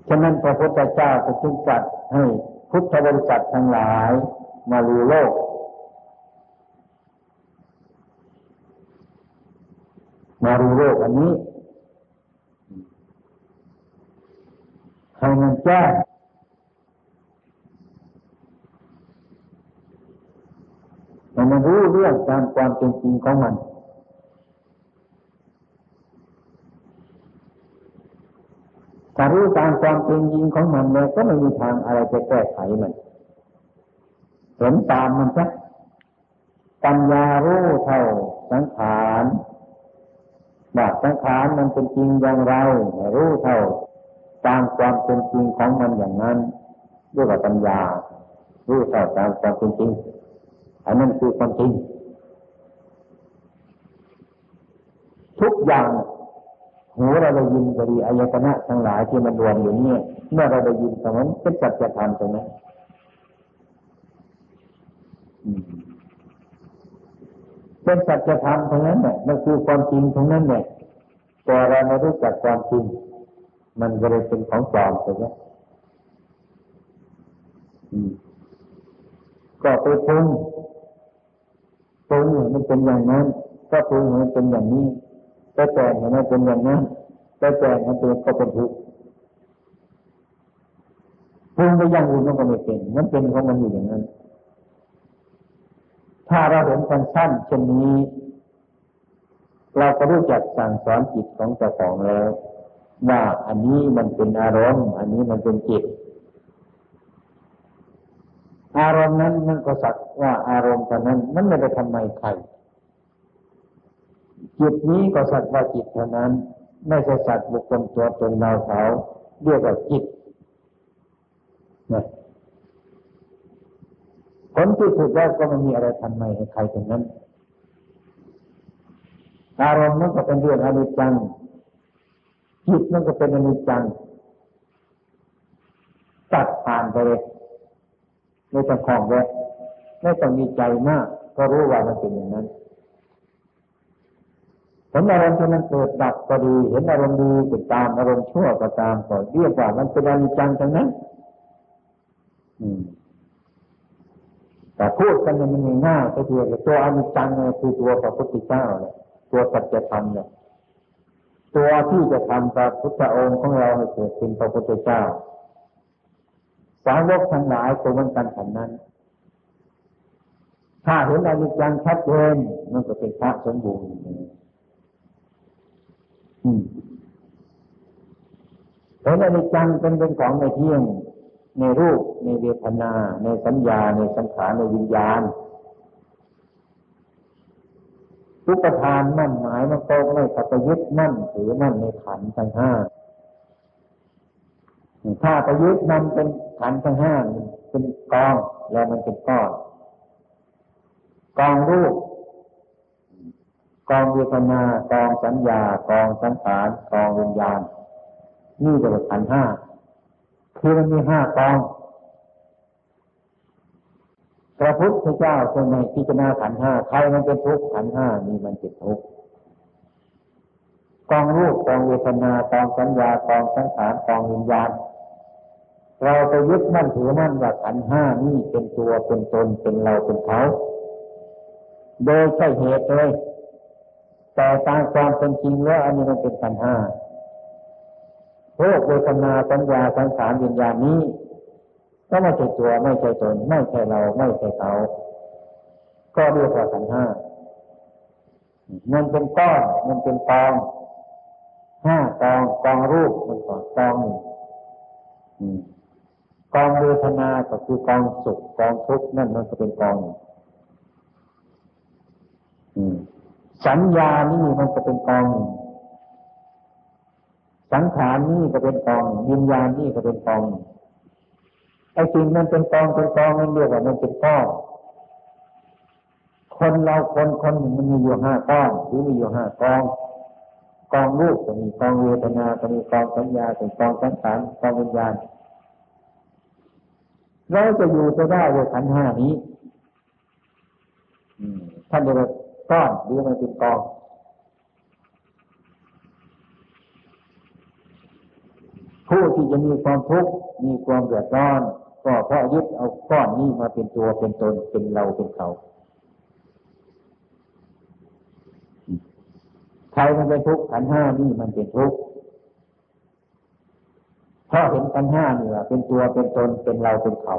ฉะนั้นพระพุทธเจ้าจะจึงจัดให้พุทธบริษัททั้งหลายมาลูโลก มาดูโลกอันนี้ให้มันแจ้งให้มันรู้เรื่องตามความเป็นจริงของมันถ้ารู้ตามความเป็นจริงของมันเลยก็ไม่มีทางอะไรจะแก้ไขมันเห็นตามมันซะปัญญารู้เท่าสังขาร ว่าสังขารมันเป็นจริงอย่างไรรู้เท่าตามความเป็นจริงของมันอย่างนั้นด้วยกับปัญญา รู้เท่าตามความเป็นจริงอันนั้นคือความจริงทุกอย่างหูเราได้ยินก็ดีอายตนะทั้งหลายที่มันรวมอยู่นี่เมื่อเราได้ยินตรงนั้นเป็นสัจธรรมตรงนั้น เป็นสัจธรรมตรงนั้นเนี่ยมันคือความจริงตรงนั้นเนี่ยแต่เราไม่รู้จักความจริง มันก็เลยเป็นของปลอมไปแล้วก็ไปปรุงปรุงมันเป็นอย่างนั้น ก็ปรุงมันเป็นอย่างนี้ไปแต่งมันเป็นอย่างนั้นไปแต่งให้เป็นก็เป็นทุกข์ปรุงไปอย่างอื่นมันก็ไม่เป็น มันเป็นของมันอยู่อย่างนั้น ถ้าเราเห็นคนสั้นเช่นนี้ เราก็รู้จักสั่งสอนจิตของเจ้าของแล้ว ว่าอันนี้มันเป็นอารมณ์ อันนี้มันเป็นจิต อารมณ์นั้นมันก็สักว่าอารมณ์ตอนนั้น มันไม่ได้ทำไมใครจิตนี้ก็สัตว์ว่าจิตเท่านั้นไม่ใช่สัตว์บุคคลตัวตนเราเขาเรียกว่าจิตนี่ย ผลที่สุดแล้วก็ไม่มีอะไรทำไมให้ใครตรงนั้น อารมณ์มันก็เป็นเรื่องอนิจจัง จิตมันก็เป็นอนิจจัง ตัดผ่านไปเลยไม่ต้องคล้องแวะไม่ต้องมีใจมาก ก็รู้ว่ามันเป็นอย่างนั้นเห็นอารมณ์ที่มันเกิดดับก็ดี เห็นอารมณ์ดีก็ตามอารมณ์ชั่วก็ตามก็เรียกว่ามันเป็นอนิจจังทั้งนั้น แต่พูดกันมันมีง่ายก็คือตัวอนิจจังเนี่ยคือตัวพระพุทธเจ้าเนี่ยตัวสัจธรรมเนี่ยตัวที่จะทำพระพุทธองค์ของเราให้เกิดเป็นพระพุทธเจ้า สาวกทั้งหลายตัวมันกันฉันนั้น ถ้าเห็นอนิจจังชัดเจนมันก็เป็นพระสมบูรณ์เห็นอนิจจังเป็นเป็นของในเที่ยง ในรูปในเวทนา ในสัญญา ในสังขารในวิญญาณทุกประทานมั่นหมายมันโตไม่สัตยึดมั่นถือมั่นในขันทั้งห้าถ้าไปยึดมันเป็นขันทั้งห้าเป็นกองแล้วมันเป็นก้อนกองรูปกองเวทนากองสัญญากองสังขารกองวิญญาณนี่จะเป็นขันห้า คือมันมีห้ากองพระพุทธเจ้าทรงในพิจารณาขันห้าใครมันเป็นทุกข์ขันห้านี่มันเป็นทุกข์กองรูปกองเวทนากองสัญญากองสังขารกองวิญญาณเราไปยึดมั่นถือมั่นว่าขันห้านี่เป็นตัวเป็นตนเป็นเราเป็นเขาโดยใช่เหตุเลยแต่ตามความเป็นจริงแล้วอันนี้มันเป็นขันห้า โรคเวทนาสัญญาสังขารวิญญาณนี้ก็ไม่ใช่ตัวไม่ใช่ตนไม่ใช่เราไม่ใช่เขา ก็เรียกว่าขันห้ามันเป็นก้อนมันเป็นกองห้ากองกองรูปมันก่อนกองหนึ่งกองเวทนาก็คือกองสุขกองทุกข์นั่นมันก็เป็นกองสัญญานี่มันก็เป็นกอง สังขารนี่ก็เป็นกองวิญญาณนี่ก็เป็นกองไอ้สิ่งมันเป็นกองเป็นกองมันเรียกว่ามันเป็นก้อนคนเราคนคนหนึ่งมันมีอยู่ห้าก้อนหรือมีอยู่ห้ากองกองรูปก็มีกองเวทนาก็มีกองสัญญาเป็นกองสังขารกองวิญญาณเราจะอยู่จะได้ด้วยขันห้านี้ท่านเรียกว่าก้อนหรือมันเป็นกอง ผู้ที่จะมีความทุกข์มีความเดือดร้อน ก็เพราะยึดเอาก้อนนี้มาเป็นตัวเป็นตนเป็นเราเป็นเขาใครมันเป็นทุกข์ขันห้านี่มันเป็นทุกข์เพราะเห็นขันห้านี่ว่าเป็นตัวเป็นตนเป็นเราเป็นเขา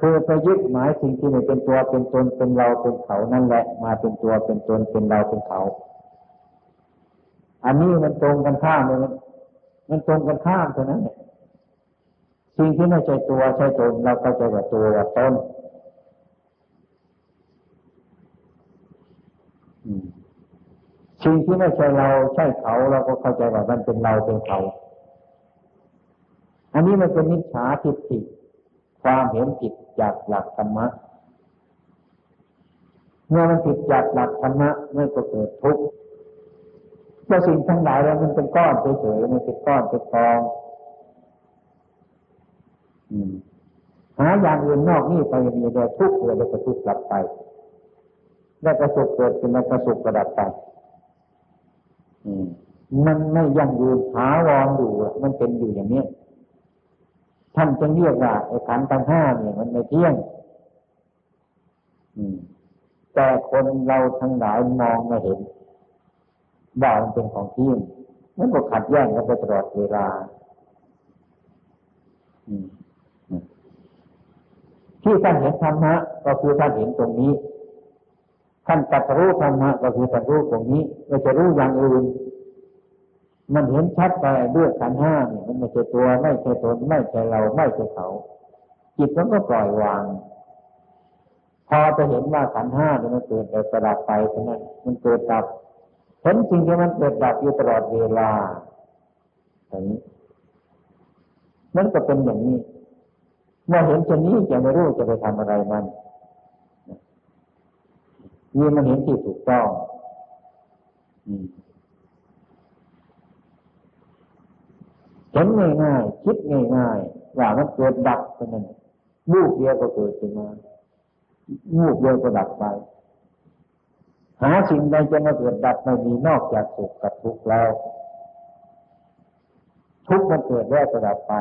คือไปยึดหมายสิ่งที่ไม่เป็นตัวเป็นตนเป็นเราเป็นเขานั่นแหละ มาเป็นตัวเป็นตนเป็นเราเป็นเขา อันนี้มันตรงกันข้ามเลยมันตรงกันข้ามเท่านั้นเนี่ยสิ่งที่ไม่ใช่ตัวใช่ตนเราก็จะว่าตัวว่าตนสิ่งที่ไม่ใช่เราใช่เขาเราก็เข้าใจว่ามันเป็นเราเป็นเขา อันนี้มันเป็นมิจฉาทิฏฐิความเห็นผิดจากหลักธรรมะ เมื่อมันผิดจากหลักธรรมะมันก็เกิดทุกข์ เพราะสิ่งทั้งหลายแล้วมันเป็นก้อนเฉยๆมันเป็นก้อนเป็นกองหาอย่างอื่นนอกนี่ไปมีแต่ทุกข์เกิดแล้วก็ทุกข์กลับไปแล้วก็สุขเกิดเป็นแล้วก็สุขกระดับไปมันไม่ยั่งยืนหาวอนอยู่มันเป็นอยู่อย่างนี้ท่านจะเรียกว่าไอ้ขันธ์ทั้งห้าเนี่ยมันไม่เที่ยงแต่คนเราทั้งหลายมองไม่เห็น ว่ามันเป็นของเที่ยงมันก็ขัดแย้งกันไปตลอดเวลาที่ท่านเห็นธรรมะก็คือท่านเห็นตรงนี้ ท่านตัดรู้ธรรมะก็คือตัดรู้ตรงนี้ไม่จะรู้อย่างอื่น มันเห็นชัดไปด้วยขันห้าเนี่ยมันไม่ใช่ตัวไม่ใช่ตนไม่ใช่เราไม่ใช่เขา จิตมันก็ปล่อยวาง พอจะเห็นว่าขันห้าเนี่ยมันเกิดแต่สลับไปเท่านั้นมันเกิดดับ เห็นสิ่งที่มันเกิดดับอยู่ตลอดเวลาอย่างนี้นั่นก็เป็นอย่างนี้เมื่อเห็นเช่นนี้จะไม่รู้จะไปทำอะไรมันนี่มันเห็นที่ถูกต้องเห็นง่ายๆคิดง่ายๆว่ามันเกิดดับเท่านั้นมูกเดียวก็เกิดขึ้นมามูกเดียวก็ดับไป หาสิ่งใดจะมาเกิดดับไม่มีนอกจากสุขกับทุกข์แล้ว ทุกข์มันเกิดแล้วก็ดับไป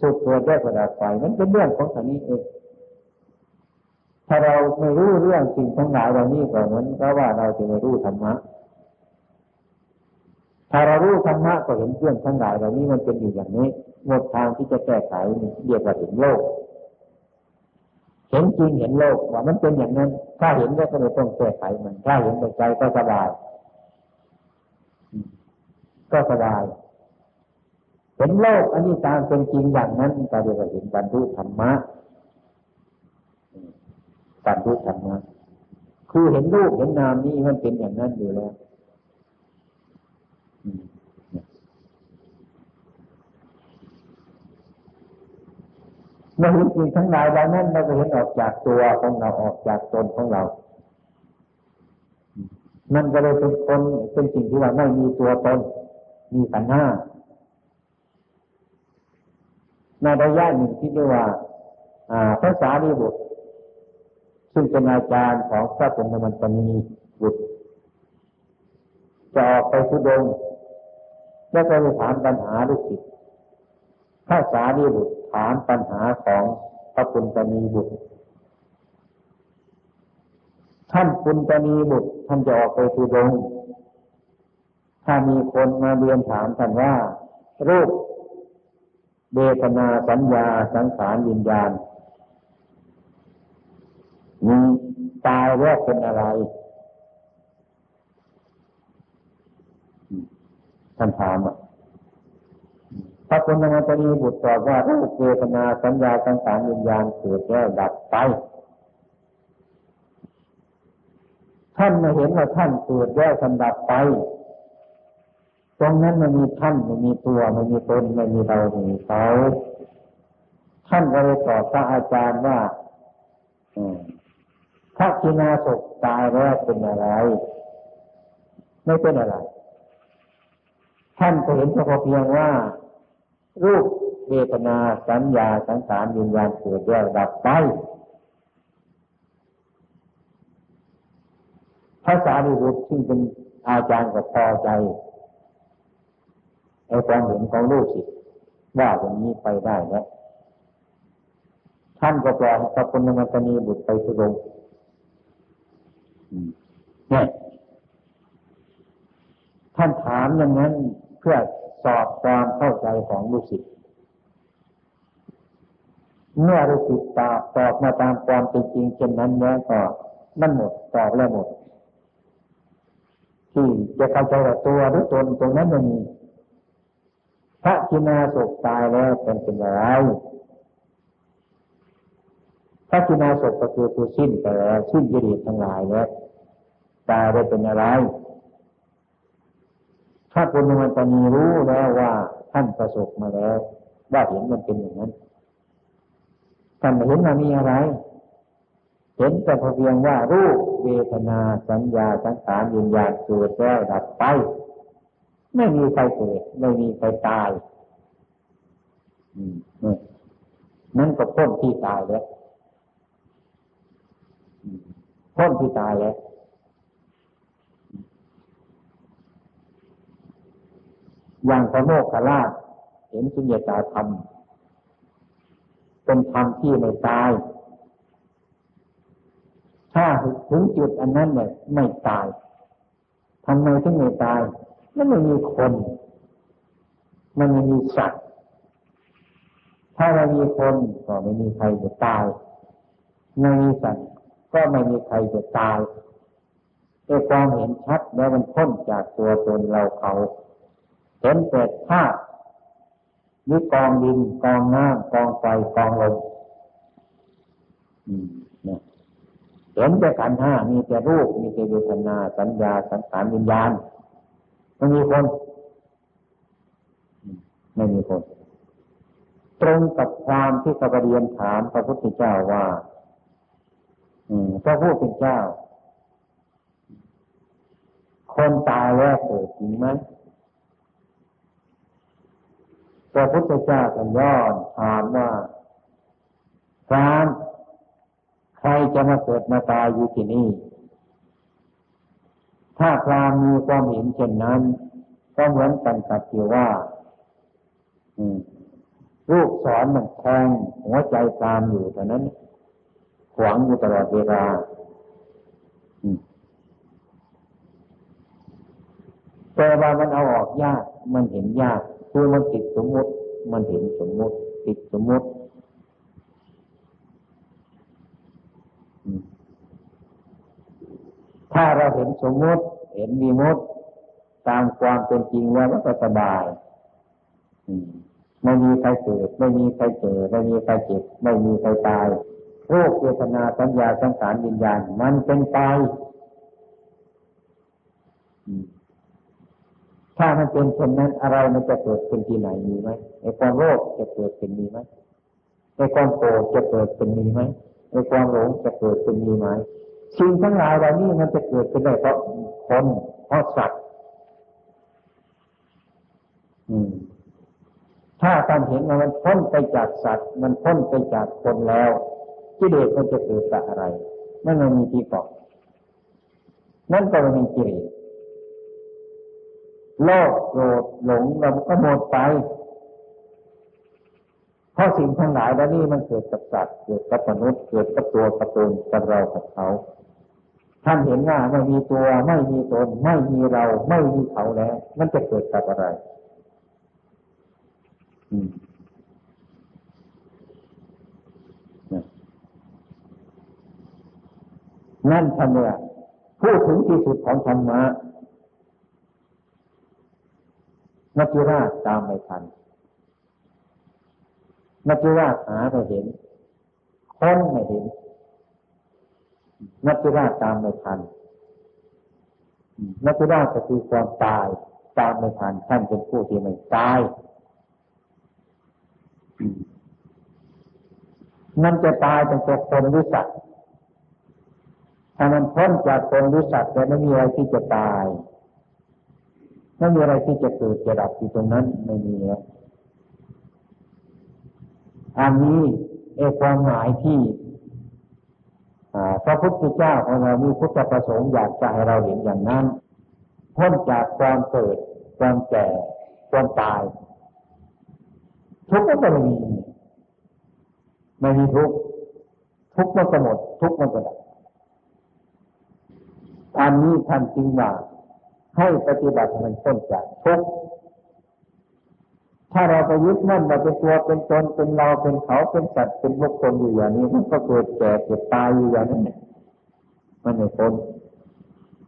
สุขเกิดแล้วก็ดับไปมันเป็นเรื่องของสันนี้เองถ้าเราไม่รู้เรื่องสิ่งทั้งหลายเหล่านี้ก็เหมือนกับว่าเราจะไม่รู้ธรรมะถ้าเรารู้ธรรมะก็เห็นเรื่องทั้งหลายเหล่านี้มันเป็นอยู่อย่างนี้หมดทางที่จะแก้ไขเรียกว่าเห็นโลก เห็นจริงเห็นโลกว่ามันเป็นอย่างนั้น ถ้าเห็นก็ไม่ต้องแก้ไขมัน ถ้าเห็นในใจก็สบาย ก็สบาย เห็นโลกอันนี้ตามเป็นจริงอย่างนั้นก็เรียกว่าเห็นบรรลุธรรมะบรรลุธรรมะคือเห็นรูปเห็นนามนี่มันเป็นอย่างนั้นอยู่แล้ว เมื่อเห็นสิ่งทั้งหลายเหล่านั้นเราก็เห็นออกจากตัวของเราออกจากตนของเรา มันก็เลยเป็นคนเป็นสิ่งที่ว่าไม่มีตัวตน มีขันห้าในระยะหนึ่งที่เรียกว่าภาษาดีบุตร ซึ่งเป็นอาจารย์ของพระพุทธมันตนีบุตรจะออกไปทุดงแล้วก็ไปถามปัญหาลูกศิษย์ภาษาดีบุตร ถามปัญหาของพระปุณตนีบุตร ท่านปุณตนีบุตร ท่านจะออกไปทุดง ถ้ามีคนมาเรียนถามท่านว่า รูปเบทนาสัญญาสังขารวิญญาณมีตายแล้วเป็นอะไรท่านถามอะ พระพุทธมตรีบุตรตอบว่ารูปเวทนาสัญญาสังขารวิญญาณเกิดแล้วดับไปท่านมาเห็นว่าท่านเกิดแล้วท่านดับไป ตรงนั้นมันมีท่านไม่มีตัวไม่มีตนไม่มีเราไม่มีเขาท่านก็เลยตอบพระอาจารย์ว่าพระกินาศกตายแล้วเป็นอะไร ไม่เป็นอะไร ท่านก็เห็นเฉพาะเพียงว่า รูปเวทนาสัญญาสังขารวิญญาณเกิดแล้วดับไปภาษาดิบุตรซึ่งเป็นอาจารย์ก็พอใจไอ้ความเห็นของลูกศิษย์ว่าอย่างนี้ไปได้แล้วท่านก็ปล่อยพระพุทธมตนีบุตรไปสุดงเนี่ยท่านถามอย่างนั้นเพื่อ สอบความเข้าใจของลูกศิษย์เมื่อลูกศิษย์ตอบตอบมาตามความเป็นจริงเช่นนั้นแล้วก็นั่นหมดตอบแล้วหมด ที่จะเข้าใจว่าตัวหรือตนตรงนั้นไม่มีพระกินาศกตายแล้วเป็นเป็นอะไรพระกินาศก็คือผู้สิ้นไปแล้วสิ้นยิริทั้งหลายแล้วตายได้เป็นอะไร ถ้าปุณมันตนีรู้แล้วว่าท่านประสบมาแล้ว ว่าเห็นมันเป็นอย่างนั้นท่านเห็นมันมีอะไร เห็นแต่เพียงว่ารูปเวทนาสัญญาสังขารยินญาณเกิดแล้วดับไป ไม่มีใครเกิดไม่มีใครตายนั่นก็พ้นที่ตายแล้วพ้นที่ตายแล้ว อย่างพระโมกขลาเห็นสุญญตาธรรม เป็นธรรมที่ไม่ตาย ถ้าถึงจุดอันนั้นเนี่ยไม่ตายทำไมถึงไม่ตายมันไม่มีคน มันไม่มีสัตว์ถ้าเรามีคนก็ไม่มีใครจะตายไม่มีสัตว์ก็ไม่มีใครจะตายแต่ความเห็นชัดแล้วมันพ้นจากตัวตนเราเขา เห็นแต่ธาตุหรือกองดินกองน้ำกองไฟกองลมเห็นแต่ขันห้ามีแต่รูป มีแต่เวทนา สัญญา สังขารวิญญาณไม่มีคน ไม่มีคน ตรงกับความที่กระเรียนถามพระพุทธเจ้าว่าพระพุทธเจ้า คนตายแล้วเกิดจริงไหม พระพุทธเจ้าก็ย้อนถามว่าพรามใครจะมาเกิดมาตายอยู่ที่นี่ ถ้าพรามมีความเห็นเช่นนั้น ก็เหมือนกันกับที่ว่าลูกสอนมันแทงหัวใจพรามอยู่แต่นั้นขวางอยู่ตลอดเวลาแต่ว่ามันเอาออกยาก มันเห็นยาก คือมันติดสมมติ มันเห็นสมมติ ติดสมมติถ้าเราเห็นสมมติ เห็นมีมดตามความเป็นจริงแล้วก็สบายไม่มีใครเกิดไม่มีใครเจอไม่มีใครเจ็บไม่มีใครตายโรคเวทนาสัญญาสังขารวิญญาณมันเป็นไป ถ้ามันเป็นเช่นนั้นอะไรมันจะเกิดเป็นที่ไหนมีไหมไอ้ความโรคจะเกิดเป็นมีไหมไอ้ความโกรธจะเกิดเป็นมีไหมไอ้ความหลงจะเกิดเป็นมีไหมสิ่งทั้งหลายเหล่านี้มันจะเกิดขึ้นได้เพราะคนเพราะสัตว์ถ้าการเห็นมันพ้นไปจากสัตว์ มันพ้นไปจากคนแล้วกิเลสมันจะเกิดจากอะไรนั่นมันมีที่เกาะนั่นก็มีกิเลส โลภโกรธหลงเราก็หมดไป เพราะสิ่งทั้งหลายแล้วนี่มันเกิดกับสัตว์เกิดกับมนุษย์เกิดกับตัวกับตนกับเรากับเขา ท่านเห็นว่าไม่มีตัวไม่มีตน ไม่มีเราไม่มีเขาแล้ว มันจะเกิดกับอะไรนั่นทำเนี่ยพูดถึงที่สุดของธรรมะ นักราชตามไม่ทันนักราชหาไม่เห็นค้นไม่เห็นนักราชตามไม่ทันนักราชก็คือความตาย ตามไม่ทันท่านเป็นผู้ที่ไม่ตายมันจะตายเป็นตัวคนหรือสัตว์ถ้ามันพ้นจากคนหรือสัตว์แต่ไม่มีอะไรที่จะตาย ไม่มีอะไรที่จะเกิดจะดับอยู่ตรงนั้นไม่มีแล้วอันนี้เอความหมายที่พระพุทธเจ้าของเรามีพุทธประสงค์อยากจะให้เราเห็นอย่างนั้นพ้นจากความเกิด ความแก่ ความตาย ทุกข์ก็ไม่มีไม่มีทุกข์ทุกข์มันก็หมด ทุกข์มันก็ดับอันนี้ท่านจริงว่า ให้ปฏิบัติมันพ้นจากทุกข์ถ้าเราไปยึดมั่นว่าเป็นตัวเป็นตนเป็นเราเป็นเขาเป็นสัตว์เป็นบุคคลอยู่อย่างนี้มันก็เกิดแก่เกิดตายอยู่อย่างนั้นมันไม่พ้น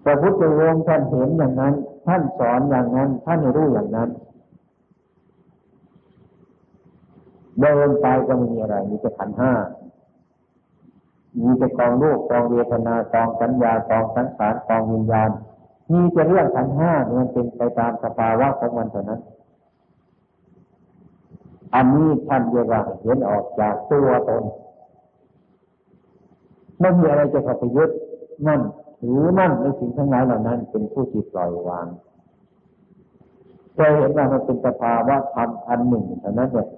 พระพุทธองค์ท่านเห็นอย่างนั้น ท่านสอนอย่างนั้น ท่านรู้อย่างนั้นเดินไปก็ไม่มีอะไร มีแต่ขันห้า มีแต่กองรูปกองเวทนากองสัญญากองสังขารกองวิญญาณ มีแต่เรื่องขันห้ามันเป็นไปตามสภาวะของมันเท่านั้น อันนี้ท่านเรียกว่าเห็นออกจากตัวตนไม่มีอะไรจะข้าไปยึดมั่นถือมั่นในสิ่งทั้งหลายเหล่านั้น เป็นผู้ที่ปล่อยวางจะเห็นว่ามันเป็นสภาวะธรรมอันหนึ่งเท่านั้นเอง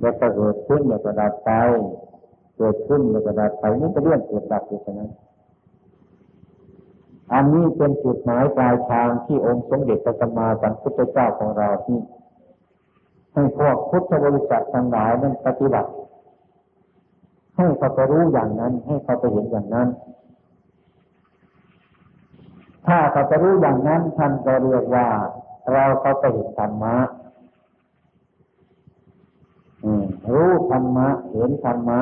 แล้วก็เกิดขึ้นแล้วก็ดับไปเกิดขึ้นแล้วก็ดับไปนี่ก็เรื่องเกิดดับอยู่เท่านั้น อันนี้เป็นจุดหมายปลายทางที่องค์สมเด็จพระสัมมาสัมพุทธเจ้าของเราที่ให้พวกพุทธบริษัททั้งหลายนั้นปฏิบัติ ให้เขาไปรู้อย่างนั้น ให้เขาไปเห็นอย่างนั้น ถ้าเขาไปรู้อย่างนั้นท่านก็เรียกว่า เราเขาไปเห็นธรรมะรู้ธรรมะเห็นธรรมะ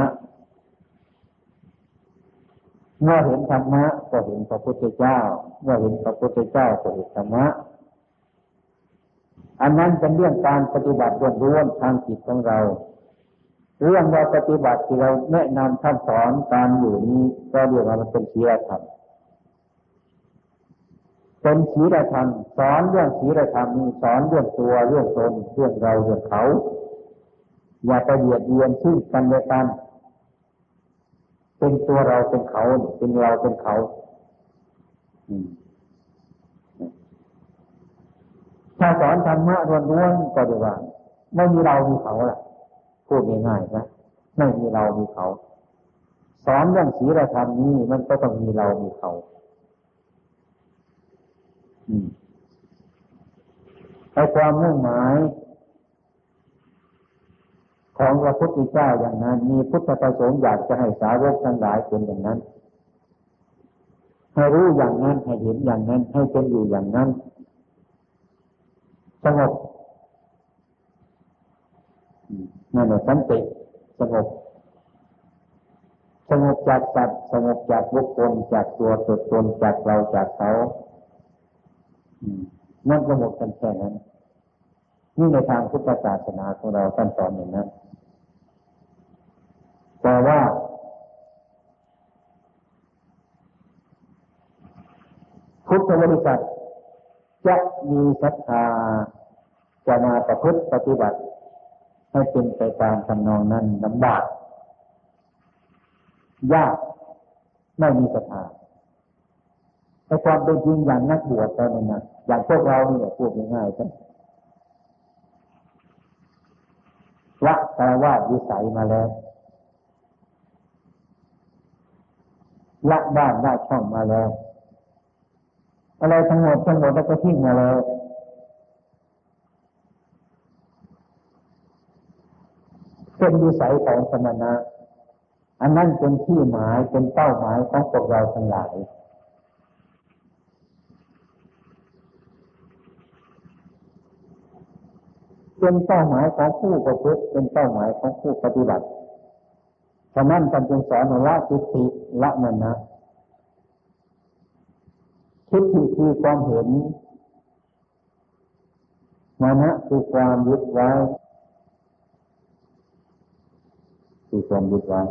เมื่อเห็นธรรมะก็เห็นพระพุทธเจ้า เมื่อเห็นพระพุทธเจ้าก็เห็นธรรมะ อันนั้นเป็นเรื่องการปฏิบัติล้วนๆทางจิตของเรา เรื่องว่าปฏิบัติที่เราแนะนำท่านสอนการอยู่นี้ก็เรียกว่ามันเป็นศีลธรรมเป็นศีลธรรมสอนเรื่องศีลธรรมมีสอนเรื่องตัวเรื่องตนเรื่องเราเรื่องเขา อย่าไปเบียดเบียนซึ่งกันและกัน เป็นตัวเราเป็นเขา เป็นเราเป็นเขาถ้าสอนธรรมะล้วนๆก็ดีว่า ไม่มีเรามีเขาล่ะ พูดง่ายๆนะไม่มีเรามีเขา สอนเรื่องศีลธรรมนี้มันก็ต้องมีเรามีเขาไอ้ความมุ่งหมาย ของพระพุทธเจ้าอย่างนั้น มีพุทธประสงค์อยากจะให้สาวกทั้งหลายเป็นอย่างนั้น ให้รู้อย่างนั้นให้เห็นอย่างนั้น ให้เป็นอยู่อย่างนั้นสงบนั่นแหละสันติสงบสงบจากสัตว์สงบจากบุคคลจากตัวตนตนจากเราจากเขานั่นก็หมดกันแค่นั้นนี่ในทางพุทธศาสนาของเราท่านสอนอย่างนั้น แต่ว่า พุทธบริษัทจะมีศรัทธาจะมาประพฤติปฏิบัติ ให้เป็นไปตามทำนองนั้นลำบากยากไม่มีศรัทธาแต่ความเป็นจริงอย่างนักบวชตอนนี้นะอย่างพวกเราเนี่ยพูดง่ายๆกันละคารวะวิสัยมาแล้ว ละบ้านละช่องมาแล้ว อะไรทั้งหมดทั้งหมดแล้วก็ทิ้งมาแล้วเป็นวิสัยของสมณะ อันนั้นเป็นที่หมายเป็นเป้าหมายของพวกเราทั้งหลายเป็นเป้าหมายของผู้ประพฤติเป็นเป้าหมายของผู้ปฏิบัติ ฉะนั้นท่านจึงสอนละทิฏฐิละมนะทิฏฐิคือความเห็นมนะคือความยึดไว้คือความยึดไว้